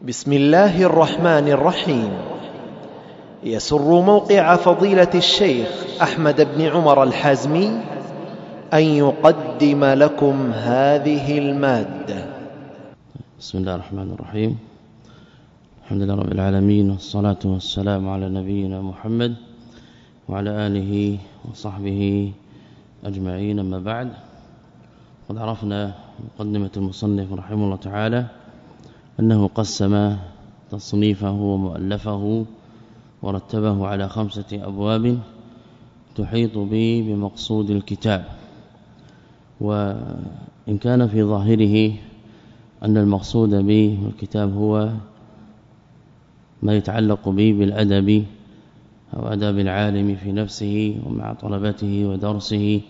بسم الله الرحمن الرحيم. يسر موقع فضيلة الشيخ أحمد بن عمر الحازمي أن يقدم لكم هذه المادة. بسم الله الرحمن الرحيم. الحمد لله رب العالمين والصلاة والسلام على نبينا محمد وعلى آله وصحبه أجمعين. أما بعد قد عرفنا مقدمة المصنف رحمه الله تعالى أنه قسم تصنيفه ومؤلفه ورتبه على خمسة أبواب تحيط به بمقصود الكتاب. وإن كان في ظاهره أن المقصود به الكتاب هو ما يتعلق به بالأدب أو أدب العالم في نفسه ومع طلبته ودرسه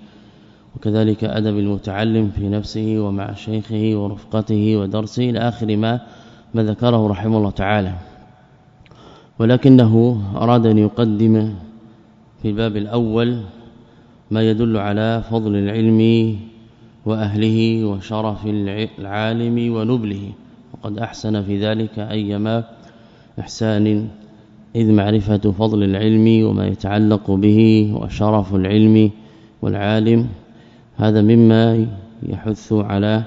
وكذلك أدب المتعلم في نفسه ومع شيخه ورفقته ودرسه إلى آخر ما ما ذكره رحمه الله تعالى. ولكنه أراد أن يقدم في الباب الأول ما يدل على فضل العلم وأهله وشرف العالم ونبله وقد أحسن في ذلك أيما إحسان إذ معرفة فضل العلم وما يتعلق به وشرف العلم والعالم هذا مما يحث على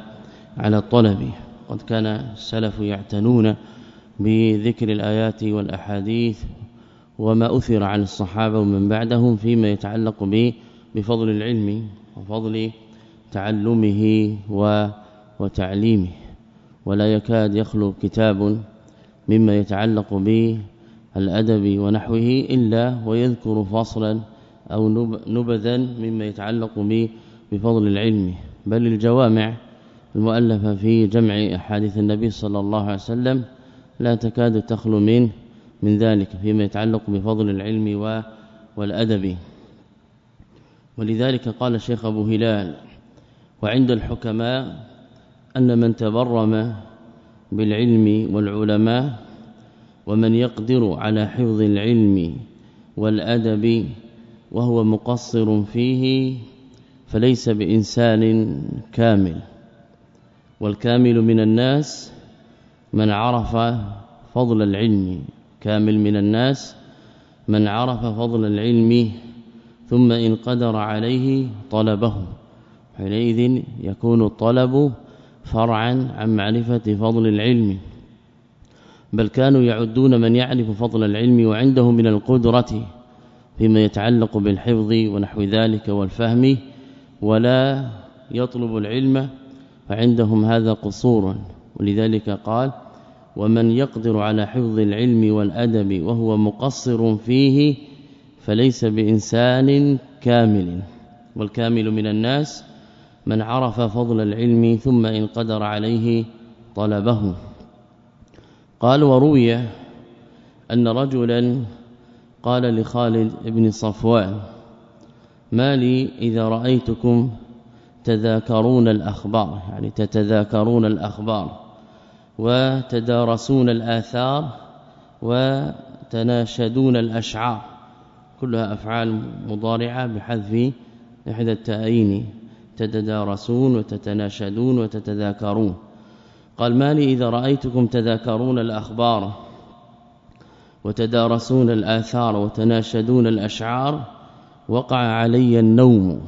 على الطلب. قد كان السلف يعتنون بذكر الآيات والأحاديث وما أثر عن الصحابة ومن بعدهم فيما يتعلق به بفضل العلم وفضل تعلمه وتعليمه. ولا يكاد يخلو كتاب مما يتعلق به الأدب ونحوه إلا ويذكر فصلا أو نبذا مما يتعلق به بفضل العلم بل الجوامع المؤلفة في جمع أحاديث النبي صلى الله عليه وسلم لا تكاد تخلو من من ذلك فيما يتعلق بفضل العلم والأدب. ولذلك قال الشيخ أبو هلال وعند الحكماء أن من تبرم بالعلم والعلماء ومن يقدر على حفظ العلم والأدب وهو مقصر فيه فليس بإنسان كامل والكامل من الناس من عرف فضل العلم كامل من الناس من عرف فضل العلم ثم إن قدر عليه طلبه حينئذ يكون الطلب فرعا عن معرفة فضل العلم. بل كانوا يعدون من يعرف فضل العلم وعنده من القدرة فيما يتعلق بالحفظ ونحو ذلك والفهم ولا يطلب العلم فعندهم هذا قصور. ولذلك قال ومن يقدر على حفظ العلم والأدب وهو مقصر فيه فليس بإنسان كامل. والكامل من الناس من عرف فضل العلم ثم إن قدر عليه طلبه. قال وروي أن رجلا قال لخالد بن صفوان ما لي إذا رأيتكم تذاكرون الأخبار يعني تتذاكرون الأخبار وتدارسون الآثار وتناشدون الأشعار. كلها أفعال مضارعة بحذف إحدى التاءين تتدارسون وتتناشدون وتتذاكرون. قال ما لي إذا رأيتكم تذاكرون الأخبار وتدارسون الآثار وتناشدون الأشعار وقع علي النوم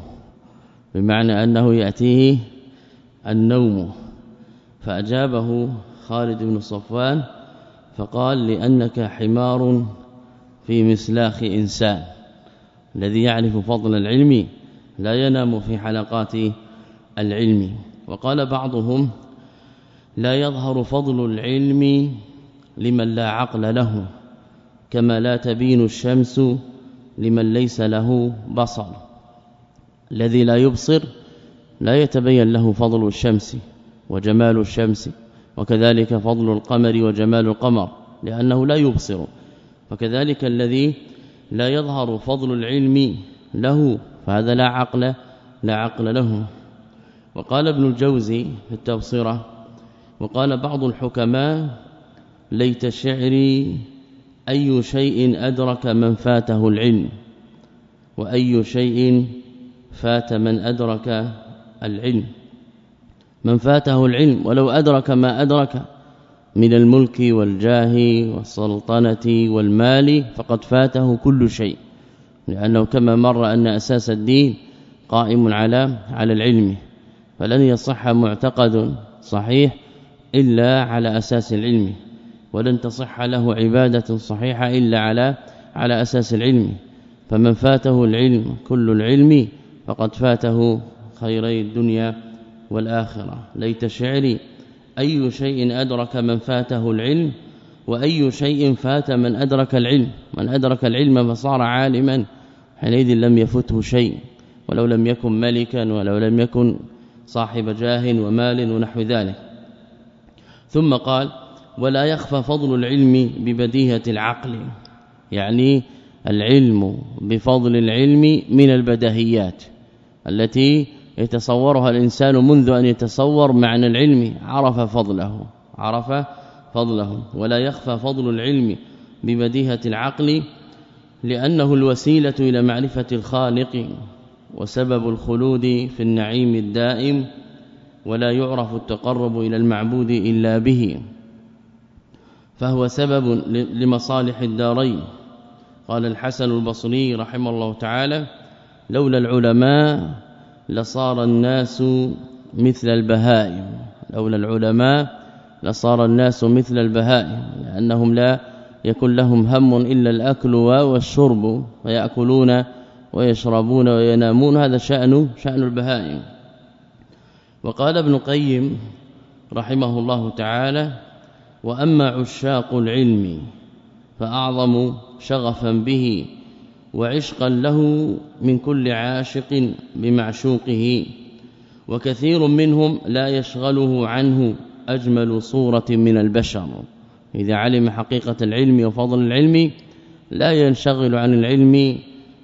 بمعنى أنه يأتيه النوم. فأجابه خالد بن صفوان فقال لأنك حمار في مسلاخ إنسان. الذي يعرف فضل العلم لا ينام في حلقات العلم. وقال بعضهم لا يظهر فضل العلم لمن لا عقل له كما لا تبين الشمس لمن ليس له بصر. الذي لا يبصر لا يتبين له فضل الشمس وجمال الشمس وكذلك فضل القمر وجمال القمر لأنه لا يبصر. فكذلك الذي لا يظهر فضل العلم له فهذا لا عقل لا عقل له. وقال ابن الجوزي في التبصره وقال بعض الحكماء ليت شعري أي شيء أدرك من فاته العلم؟ وأي شيء فات من أدرك العلم؟ من فاته العلم ولو أدرك ما أدرك من الملك والجاه والسلطنة والمال فقد فاته كل شيء. لأنه كما مر أن أساس الدين قائم على على العلم. فلن يصح معتقد صحيح إلا على أساس العلم. ولن تصح له عبادة صحيحة إلا على على أساس العلم. فمن فاته العلم كل العلم فقد فاته خيري الدنيا والآخرة. ليت شعري أي شيء أدرك من فاته العلم؟ وأي شيء فات من أدرك العلم؟ من أدرك العلم فصار عالما حينئذ لم يفته شيء. ولو لم يكن ملكا ولو لم يكن صاحب جاه ومال ونحو ذلك. ثم قال ولا يخفى فضل العلم ببديهة العقل. يعني العلم بفضل العلم من البديهيات التي يتصورها الإنسان منذ أن يتصور معنى العلم. عرف فضله عرف فضله. ولا يخفى فضل العلم ببديهة العقل لأنه الوسيلة إلى معرفة الخالق وسبب الخلود في النعيم الدائم ولا يعرف التقرب إلى المعبود إلا به. فهو سبب لمصالح الدارين. قال الحسن البصري رحمه الله تعالى لولا العلماء لصار الناس مثل البهائم. لولا العلماء لصار الناس مثل البهائم لأنهم لا يكن لهم هم إلا الأكل والشرب ويأكلون ويشربون وينامون. هذا شأن شأن البهائم. وقال ابن قيم رحمه الله تعالى وأما عشاق العلم فأعظم شغفا به وعشقا له من كل عاشق بمعشوقه وكثير منهم لا يشغله عنه أجمل صورة من البشر. إذا علم حقيقة العلم وفضل العلم لا ينشغل عن العلم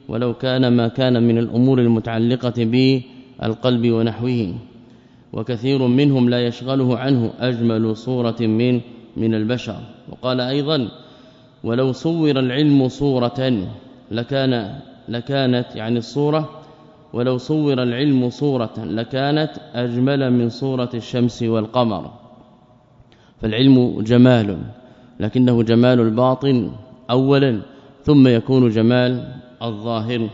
ولو كان ما كان من الأمور المتعلقة بالقلب ونحوه. وكثير منهم لا يشغله عنه أجمل صورة من من البشر. وقال أيضا ولو صور العلم صورة لكان لكانت يعني الصورة. ولو صور العلم صورة لكانت أجمل من صورة الشمس والقمر. فالعلم جمال لكنه جمال الباطن اولا ثم يكون جمال الظاهر.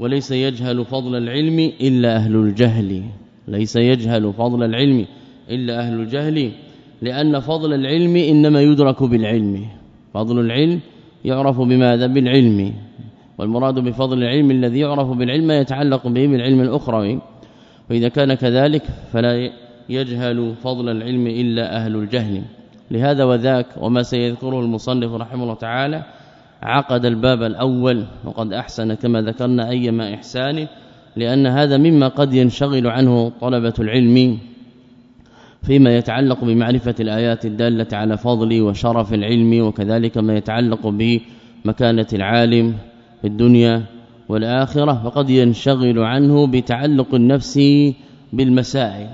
وليس يجهل فضل العلم إلا أهل الجهل. ليس يجهل فضل العلم إلا أهل الجهل. لأن فضل العلم إنما يدرك بالعلم. فضل العلم يعرف بماذا؟ بالعلم. والمراد بفضل العلم الذي يعرف بالعلم ما يتعلق به بالعلم الاخروي واذا كان كذلك فلا يجهل فضل العلم إلا أهل الجهل. لهذا وذاك وما سيذكره المصنف رحمه الله تعالى عقد الباب الأول. وقد أحسن كما ذكرنا ايما احسان لأن هذا مما قد ينشغل عنه طلبة العلم. فيما يتعلق بمعرفة الآيات الدالة على فضل وشرف العلم وكذلك ما يتعلق بمكانة العالم في الدنيا والآخرة فقد ينشغل عنه بتعلق النفس بالمسائل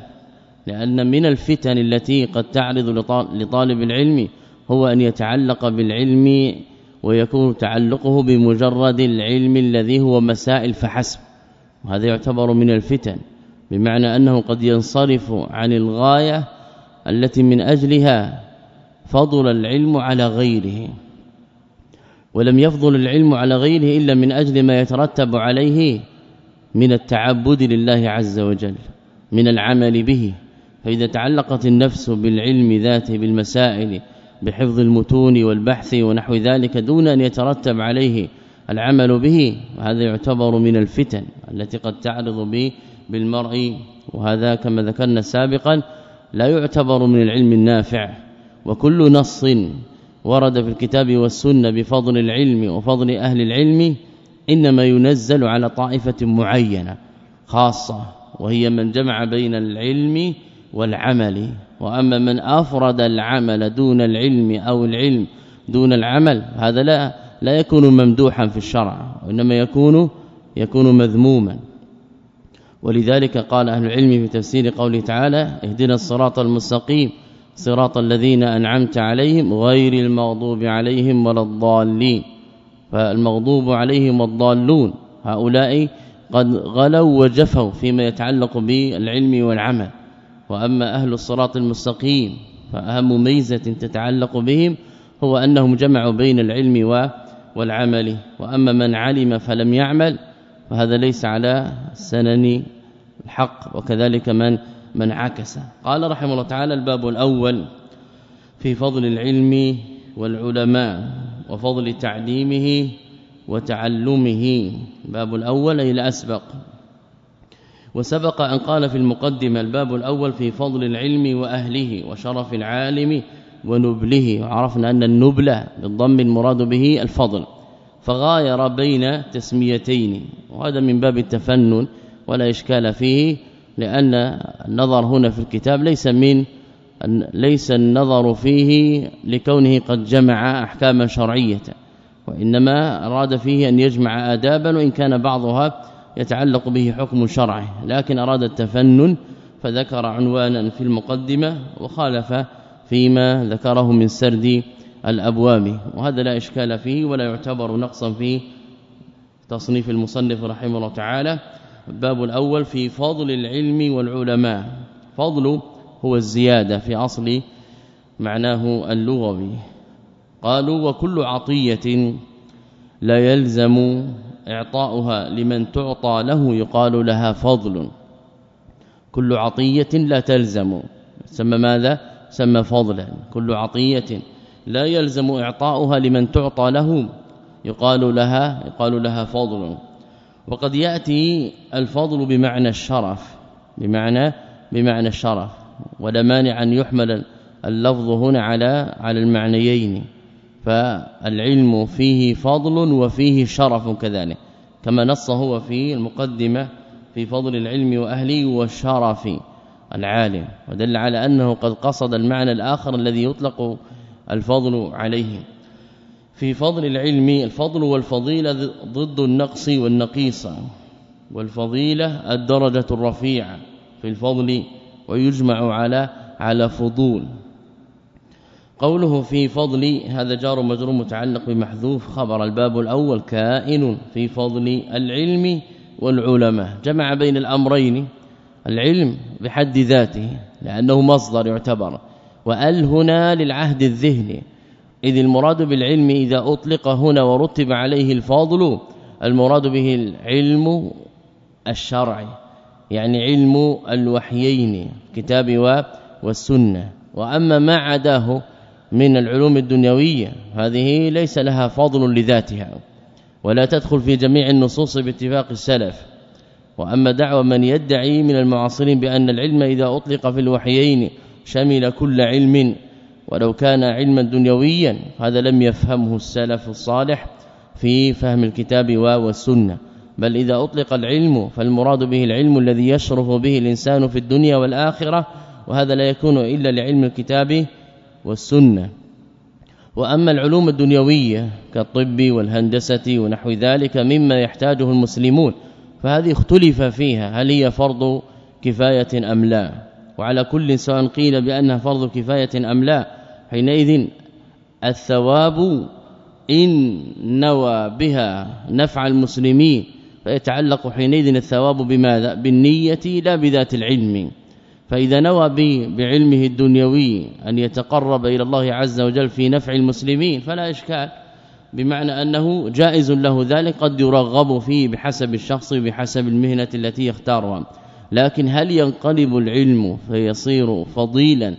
لأن من الفتن التي قد تعرض لطالب العلم هو أن يتعلق بالعلم ويكون تعلقه بمجرد العلم الذي هو مسائل فحسب وهذا يعتبر من الفتن. بمعنى أنه قد ينصرف عن الغاية التي من أجلها فضل العلم على غيره ولم يفضل العلم على غيره إلا من أجل ما يترتب عليه من التعبد لله عز وجل من العمل به. فإذا تعلقت النفس بالعلم ذاته بالمسائل بحفظ المتون والبحث ونحو ذلك دون أن يترتب عليه العمل به هذا يعتبر من الفتن التي قد تعرض به بالمرء وهذا كما ذكرنا سابقا لا يعتبر من العلم النافع. وكل نص ورد في الكتاب والسنة بفضل العلم وفضل أهل العلم إنما ينزل على طائفة معينة خاصة وهي من جمع بين العلم والعمل. وأما من أفرد العمل دون العلم أو العلم دون العمل هذا لا لا يكون ممدوحا في الشرع وإنما يكون يكون مذموما. ولذلك قال أهل العلم في تفسير قوله تعالى اهدنا الصراط المستقيم صراط الذين أنعمت عليهم غير المغضوب عليهم ولا الضالين. فالمغضوب عليهم والضالون هؤلاء قد غلوا وجفوا فيما يتعلق بالعلم والعمل. وأما أهل الصراط المستقيم فأهم ميزة تتعلق بهم هو أنهم جمعوا بين العلم والعمل. وأما من علم فلم يعمل فهذا ليس على سنن الحق وكذلك من من عكس. قال رحمه الله تعالى الباب الأول في فضل العلم والعلماء وفضل تعليمه وتعلمه. باب الأول أي الأسبق. وسبق أن قال في المقدمة الباب الأول في فضل العلم وأهله وشرف العالم ونبله. وعرفنا أن النبله بالضم المراد به الفضل. فغاير بين تسميتين. وهذا من باب التفنن. ولا إشكال فيه لأن النظر هنا في الكتاب ليس من ليس النظر فيه لكونه قد جمع أحكاما شرعية وإنما أراد فيه أن يجمع آدابا وإن كان بعضها يتعلق به حكم شرعي لكن أراد التفنن فذكر عنوانا في المقدمة وخالف فيما ذكره من سرد الأبواب وهذا لا إشكال فيه ولا يعتبر نقصا في تصنيف المصنف رحمه الله تعالى. الباب الأول في فضل العلم والعلماء. فضل هو الزيادة في أصل معناه اللغوي. قالوا وكل عطية لا يلزم إعطاؤها لمن تعطى له يقال لها فضل. كل عطية لا تلزم. سمى ماذا؟ سمى فضلا. كل عطية لا يلزم إعطاؤها لمن تعطى له يقال لها يقال لها فضل. وقد يأتي الفضل بمعنى الشرف بمعنى بمعنى الشرف ولا مانع أن يحمل اللفظ هنا على على المعنيين. فالعلم فيه فضل وفيه شرف كذلك كما نص هو في المقدمة في فضل العلم وأهله والشرف العالم ودل على أنه قد قصد المعنى الآخر الذي يطلق الفضل عليه. في فضل العلم الفضل والفضيلة ضد النقص والنقيص والفضيلة الدرجة الرفيعة في الفضل ويجمع على على فضول. قوله في فضل هذا جار مجرور متعلق بمحذوف خبر الباب الأول كائن في فضل العلم والعلماء. جمع بين الأمرين العلم بحد ذاته لأنه مصدر يعتبر. وأل هنا للعهد الذهني إذ المراد بالعلم إذا أطلق هنا ورتب عليه الفاضل المراد به العلم الشرعي يعني علم الوحيين كتاب والسنة. وأما ما عداه من العلوم الدنيوية هذه ليس لها فضل لذاتها ولا تدخل في جميع النصوص باتفاق السلف. وأما دعوى من يدعي من المعاصرين بأن العلم إذا أطلق في الوحيين شمل كل علم ولو كان علما دنيويا هذا لم يفهمه السلف الصالح في فهم الكتاب والسنة. بل إذا أطلق العلم فالمراد به العلم الذي يشرف به الإنسان في الدنيا والآخرة وهذا لا يكون إلا لعلم الكتاب والسنة. وأما العلوم الدنيوية كالطب والهندسة ونحو ذلك مما يحتاجه المسلمون فهذه اختلف فيها هل هي فرض كفاية أم لا. وعلى كل سواء قيل بأنها فرض كفاية أم لا حينئذ الثواب إن نوى بها نفع المسلمين فيتعلق حينئذ الثواب بماذا؟ بالنية لا بذات العلم. فإذا نوى بعلمه الدنيوي أن يتقرب إلى الله عز وجل في نفع المسلمين فلا إشكال بمعنى أنه جائز له ذلك قد يرغب فيه بحسب الشخص بحسب المهنة التي يختارها. لكن هل ينقلب العلم فيصير فضيلا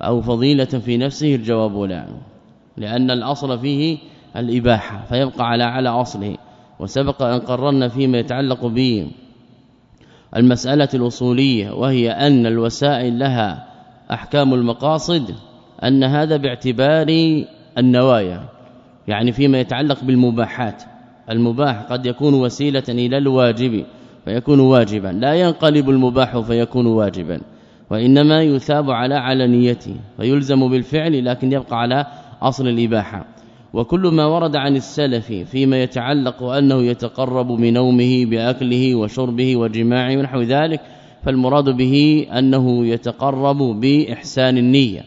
أو فضيلة في نفسه؟ الجواب لا لأن الأصل فيه الإباحة فيبقى على على أصله. وسبق أن قررنا فيما يتعلق به المسألة الأصولية وهي أن الوسائل لها أحكام المقاصد أن هذا باعتبار النوايا يعني فيما يتعلق بالمباحات. المباح قد يكون وسيلة إلى الواجب. فيكون واجبا. لا ينقلب المباح فيكون واجبا. وإنما يثاب على على نيته فيلزم بالفعل لكن يبقى على أصل الإباحة. وكل ما ورد عن السلف فيما يتعلق أنه يتقرب بنومه بأكله وشربه وجماعه ونحو ذلك فالمراد به أنه يتقرب بإحسان النية.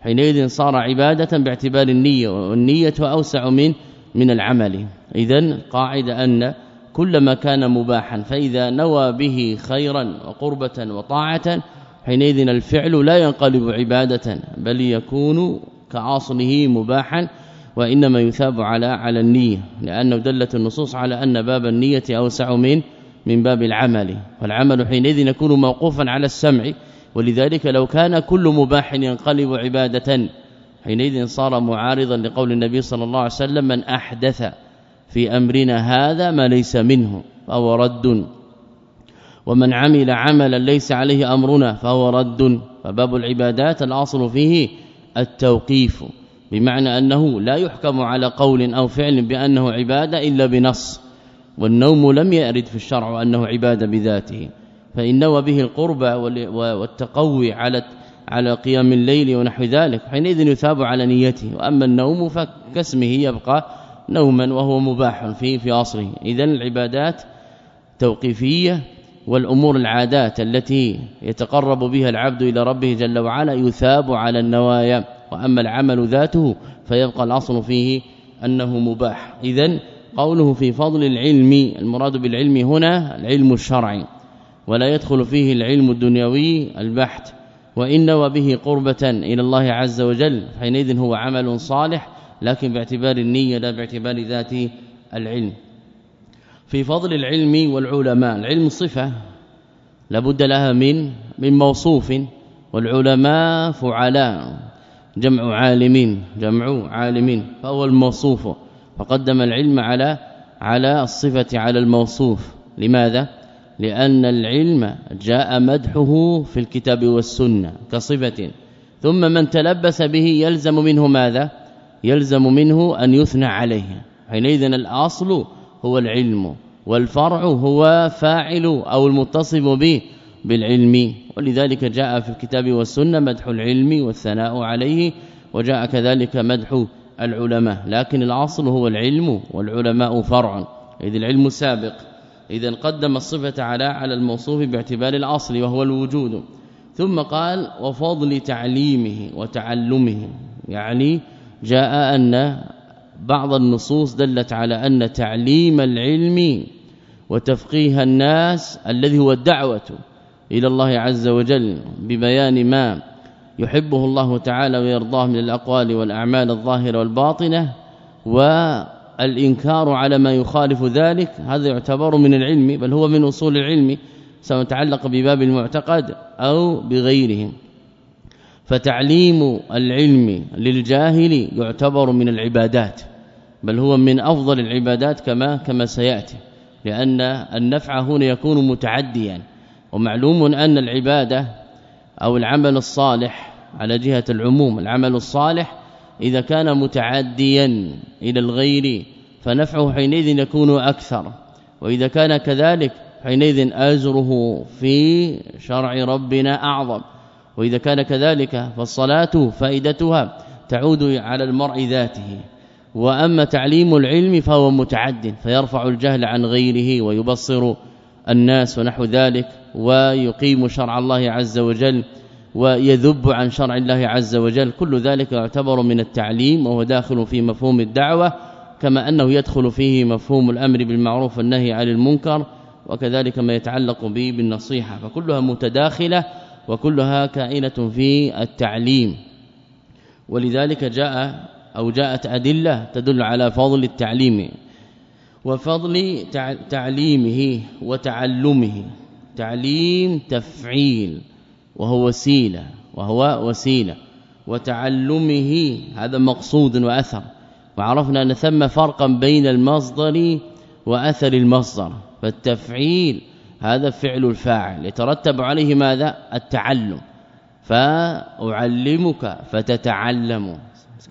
حينئذ صار عبادة باعتبار النية والنية أوسع من من العمل. اذا قاعدة أن كلما كان مباحا فإذا نوى به خيرا وقربة وطاعة حينئذ الفعل لا ينقلب عبادة بل يكون كاصله مباحا وإنما يثاب على على النية لأنه دلت النصوص على أن باب النية أوسع من من باب العمل. فالعمل حينئذ يكون موقوفا على السمع ولذلك لو كان كل مباح ينقلب عبادة حينئذ صار معارضا لقول النبي صلى الله عليه وسلم من أحدث في أمرنا هذا ما ليس منه فهو رد. ومن عمل عملا ليس عليه أمرنا فهو رد. فباب العبادات الأصل فيه التوقيف بمعنى أنه لا يحكم على قول أو فعل بأنه عبادة إلا بنص. والنوم لم يرد في الشرع أنه عبادة بذاته. فإن به القربى والتقوي على على قيام الليل ونحو ذلك حينئذ يثاب على نيته. وأما النوم فكاسمه يبقى نوما وهو مباح في في اصله اذا العبادات توقيفية والأمور العادات التي يتقرب بها العبد إلى ربه جل وعلا يثاب على النوايا وأما العمل ذاته فيبقى الأصل فيه أنه مباح. اذا قوله في فضل العلم المراد بالعلم هنا العلم الشرعي ولا يدخل فيه العلم الدنيوي البحت وإن وبه قربة إلى الله عز وجل حينئذ هو عمل صالح لكن باعتبار النية لا باعتبار ذات العلم. في فضل العلم والعلماء العلم صفة لابد لها من من موصوف والعلماء فعلاء جمع عالمين جمع عالمين فهو الموصوف. فقدم العلم على على الصفة على الموصوف. لماذا؟ لأن العلم جاء مدحه في الكتاب والسنة كصفة. ثم من تلبس به يلزم منه ماذا؟ يلزم منه أن يثنى عليه. حينئذ الأصل هو العلم والفرع هو فاعل أو المتصف به بالعلم. ولذلك جاء في الكتاب والسنة مدح العلم والثناء عليه وجاء كذلك مدح العلماء. لكن الأصل هو العلم والعلماء فرع. إذ العلم سابق. إذا قدم الصفة على على الموصوف باعتبار الأصل وهو الوجود. ثم قال وفضل تعليمه وتعلمه. يعني جاء أن بعض النصوص دلت على أن تعليم العلم وتفقيه الناس الذي هو الدعوة إلى الله عز وجل ببيان ما يحبه الله تعالى ويرضاه من الأقوال والأعمال الظاهرة والباطنة والإنكار على ما يخالف ذلك هذا يعتبر من العلم بل هو من أصول العلم سواء تعلق بباب المعتقد أو بغيره فتعليم العلم للجاهل يعتبر من العبادات بل هو من أفضل العبادات كما كما سيأتي لأن النفع هنا يكون متعديا ومعلوم أن العبادة أو العمل الصالح على جهة العموم العمل الصالح إذا كان متعديا إلى الغير فنفعه حينئذ يكون أكثر وإذا كان كذلك حينئذ أجره في شرع ربنا أعظم. وإذا كان كذلك فالصلاة فائدتها تعود على المرء ذاته. وأما تعليم العلم فهو متعد فيرفع الجهل عن غيره ويبصر الناس ونحو ذلك ويقيم شرع الله عز وجل ويذب عن شرع الله عز وجل. كل ذلك يعتبر من التعليم وهو داخل في مفهوم الدعوة كما أنه يدخل فيه مفهوم الأمر بالمعروف والنهي عن المنكر وكذلك ما يتعلق به بالنصيحة. فكلها متداخلة وكلها كائنة في التعليم. ولذلك جاء أو جاءت أدلة تدل على فضل التعليم وفضل تعليمه وتعلمه. تعليم تفعيل وهو وسيلة وهو وسيلة. وتعلمه هذا مقصود وأثر. وعرفنا أن ثم فرقا بين المصدر وأثر المصدر. فالتفعيل هذا فعل الفاعل. يترتب عليه ماذا؟ التعلم. فأعلمك فتتعلم.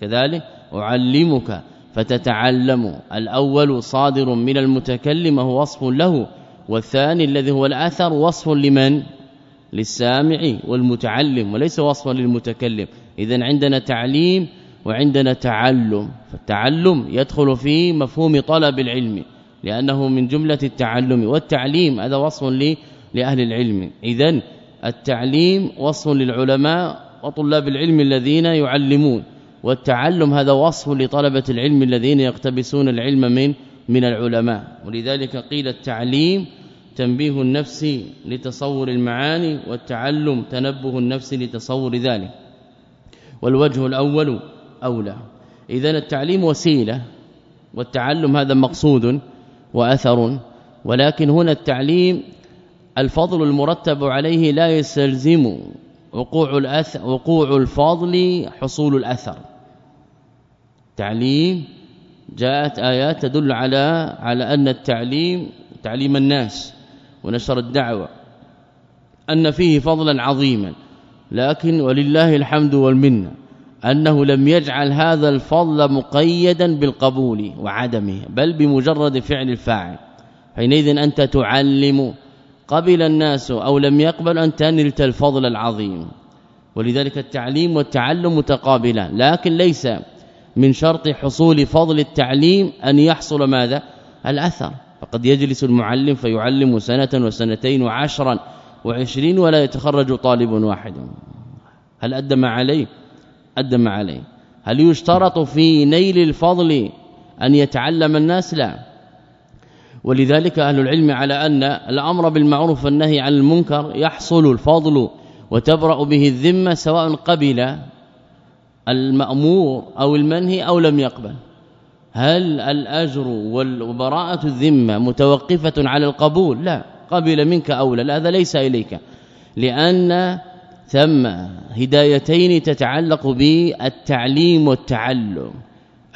كذلك أعلمك فتتعلم. الأول صادر من المتكلم هو وصف له والثاني الذي هو الآثر وصف لمن؟ للسامع والمتعلم وليس وصفا للمتكلم. اذا عندنا تعليم وعندنا تعلم. فالتعلم يدخل في مفهوم طلب العلم. لأنه من جملة التعلم والتعليم هذا وصف لأهل العلم. اذا التعليم وصف للعلماء وطلاب العلم الذين يعلمون. والتعلم هذا وصف لطلبة العلم الذين يقتبسون العلم من من العلماء. ولذلك قيل التعليم تنبيه النفس لتصور المعاني والتعلم تنبه النفس لتصور ذلك. والوجه الأول أولى. اذا التعليم وسيلة. والتعلم هذا مقصود. وأثر ولكن هنا التعليم الفضل المرتب عليه لا يستلزم وقوع الاثر وقوع الفضل حصول الأثر. تعليم جاءت آيات تدل على على أن التعليم تعليم الناس ونشر الدعوة أن فيه فضلا عظيما لكن ولله الحمد والمنة. أنه لم يجعل هذا الفضل مقيدا بالقبول وعدمه بل بمجرد فعل الفاعل. حينئذ أنت تعلم قبل الناس أو لم يقبل أن تنلت الفضل العظيم. ولذلك التعليم والتعلم متقابلان. لكن ليس من شرط حصول فضل التعليم أن يحصل ماذا؟ الأثر. فقد يجلس المعلم فيعلم سنة وسنتين وعشرا وعشرين ولا يتخرج طالب واحد. هل أدى ما عليه؟ ادى ما عليه. هل يشترط في نيل الفضل أن يتعلم الناس؟ لا. ولذلك أهل العلم على أن الأمر بالمعروف والنهي عن المنكر يحصل الفضل وتبرأ به الذمة سواء قبل المأمور أو المنهي أو لم يقبل. هل الأجر وبراءه الذمة متوقفة على القبول؟ لا. قبل منك أو لا هذا ليس إليك. لأن ثم هدايتين تتعلق بالتعليم والتعلم.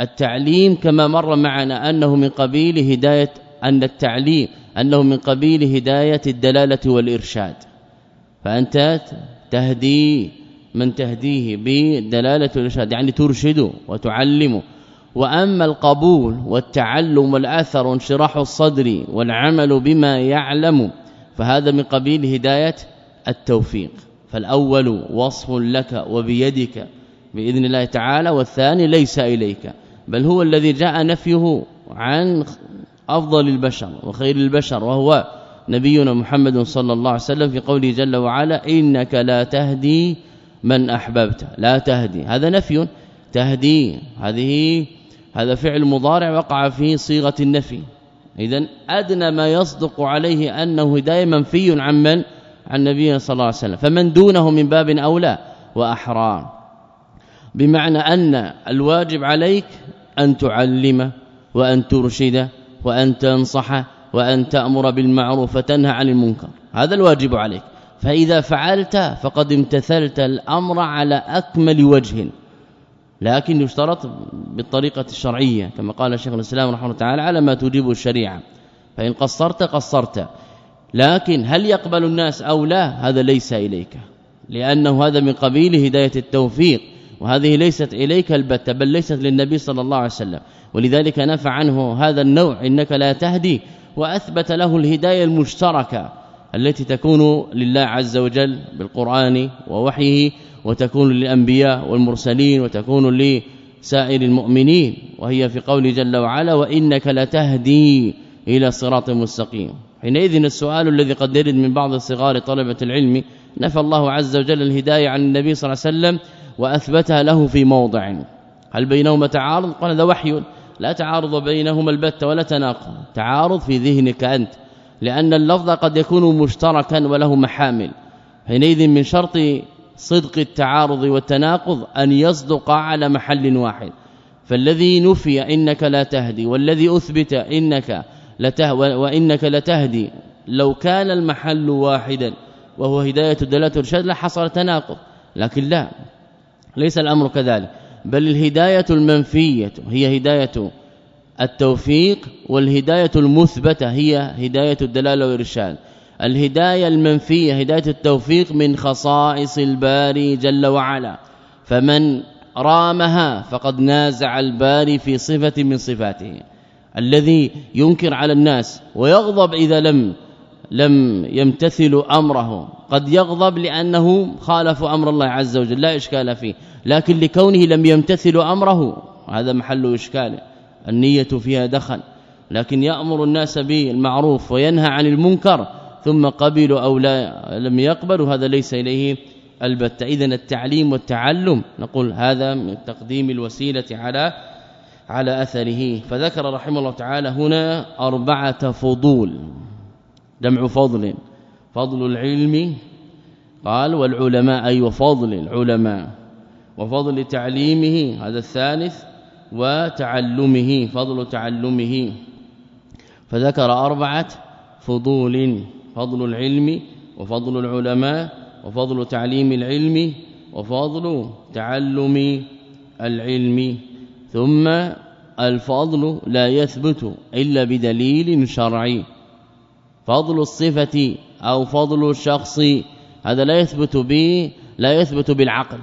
التعليم كما مر معنا أنه من قبيل هداية أن التعليم أنه من قبيل هداية الدلالة والإرشاد. فأنت تهدي من تهديه بدلاله الارشاد يعني ترشد وتعلم. وأما القبول والتعلم والأثر وانشراح الصدر والعمل بما يعلم فهذا من قبيل هداية التوفيق. فالأول وصف لك وبيدك بإذن الله تعالى والثاني ليس إليك بل هو الذي جاء نفيه عن أفضل البشر وخير البشر وهو نبينا محمد صلى الله عليه وسلم في قوله جل وعلا إنك لا تهدي من أحببت. لا تهدي. هذا نفي. تهدي. هذه هذا فعل مضارع وقع في صيغة النفي. اذا أدنى ما يصدق عليه أنه هدايه منفي عن من النبي صلى الله عليه وسلم. فمن دونه من باب أولى واحرى بمعنى أن الواجب عليك أن تعلم وأن ترشد وأن تنصح وأن تأمر بالمعروف وتنهى عن المنكر. هذا الواجب عليك. فإذا فعلت فقد امتثلت الأمر على أكمل وجه. لكن يشترط بالطريقة الشرعية كما قال شيخ الإسلام رحمه الله تعالى على ما توجب الشريعة. فإن قصرت قصرت. لكن هل يقبل الناس أو لا؟ هذا ليس إليك. لأنه هذا من قبيل هداية التوفيق وهذه ليست إليك البتة بل ليست للنبي صلى الله عليه وسلم. ولذلك نفى عنه هذا النوع إنك لا تهدي وأثبت له الهداية المشتركة التي تكون لله عز وجل بالقرآن ووحيه وتكون للأنبياء والمرسلين وتكون لسائر المؤمنين. وهي في قول جل وعلا وإنك لتهدي إلى صراط مستقيم. حينئذ السؤال الذي قد يرد من بعض صغار طلبة العلم نفى الله عز وجل الهداية عن النبي صلى الله عليه وسلم وأثبتها له في موضع. هل بينهما تعارض؟ قال هذا وحي. لا تعارض بينهما البتة ولا تناقض. تعارض في ذهنك أنت لأن اللفظ قد يكون مشتركا وله محامل. حينئذ من شرط صدق التعارض والتناقض أن يصدق على محل واحد. فالذي نفي إنك لا تهدي والذي أثبت إنك وإنك لتهدي. لو كان المحل واحدا وهو هداية دلاله الرشاد لحصل تناقض. لكن لا ليس الأمر كذلك. بل الهداية المنفية هي هداية التوفيق والهداية المثبتة هي هداية الدلاله والإرشاد. الهداية المنفية هداية التوفيق من خصائص الباري جل وعلا. فمن رامها فقد نازع الباري في صفة من صفاته. الذي ينكر على الناس ويغضب إذا لم لم يمتثلوا أمره. قد يغضب لأنه خالف أمر الله عز وجل لا إشكال فيه. لكن لكونه لم يمتثلوا أمره هذا محل إشكال. النية فيها دخل. لكن يأمر الناس بالمعروف وينهى عن المنكر ثم قبلوا أو لا لم يقبلوا هذا ليس إليه البتة. اذا التعليم والتعلم نقول هذا من تقديم الوسيلة على على أثره. فذكر رحمه الله تعالى هنا أربعة فضول. جمع فضل. فضل العلم قال والعلماء أي وفضل العلماء. وفضل تعليمه هذا الثالث وتعلمه فضل تعلمه. فذكر أربعة فضول فضل العلم وفضل العلماء وفضل تعليم العلم وفضل تعلم العلم. ثم الفضل لا يثبت إلا بدليل شرعي. فضل الصفة أو فضل الشخص هذا لا يثبت به لا يثبت بالعقل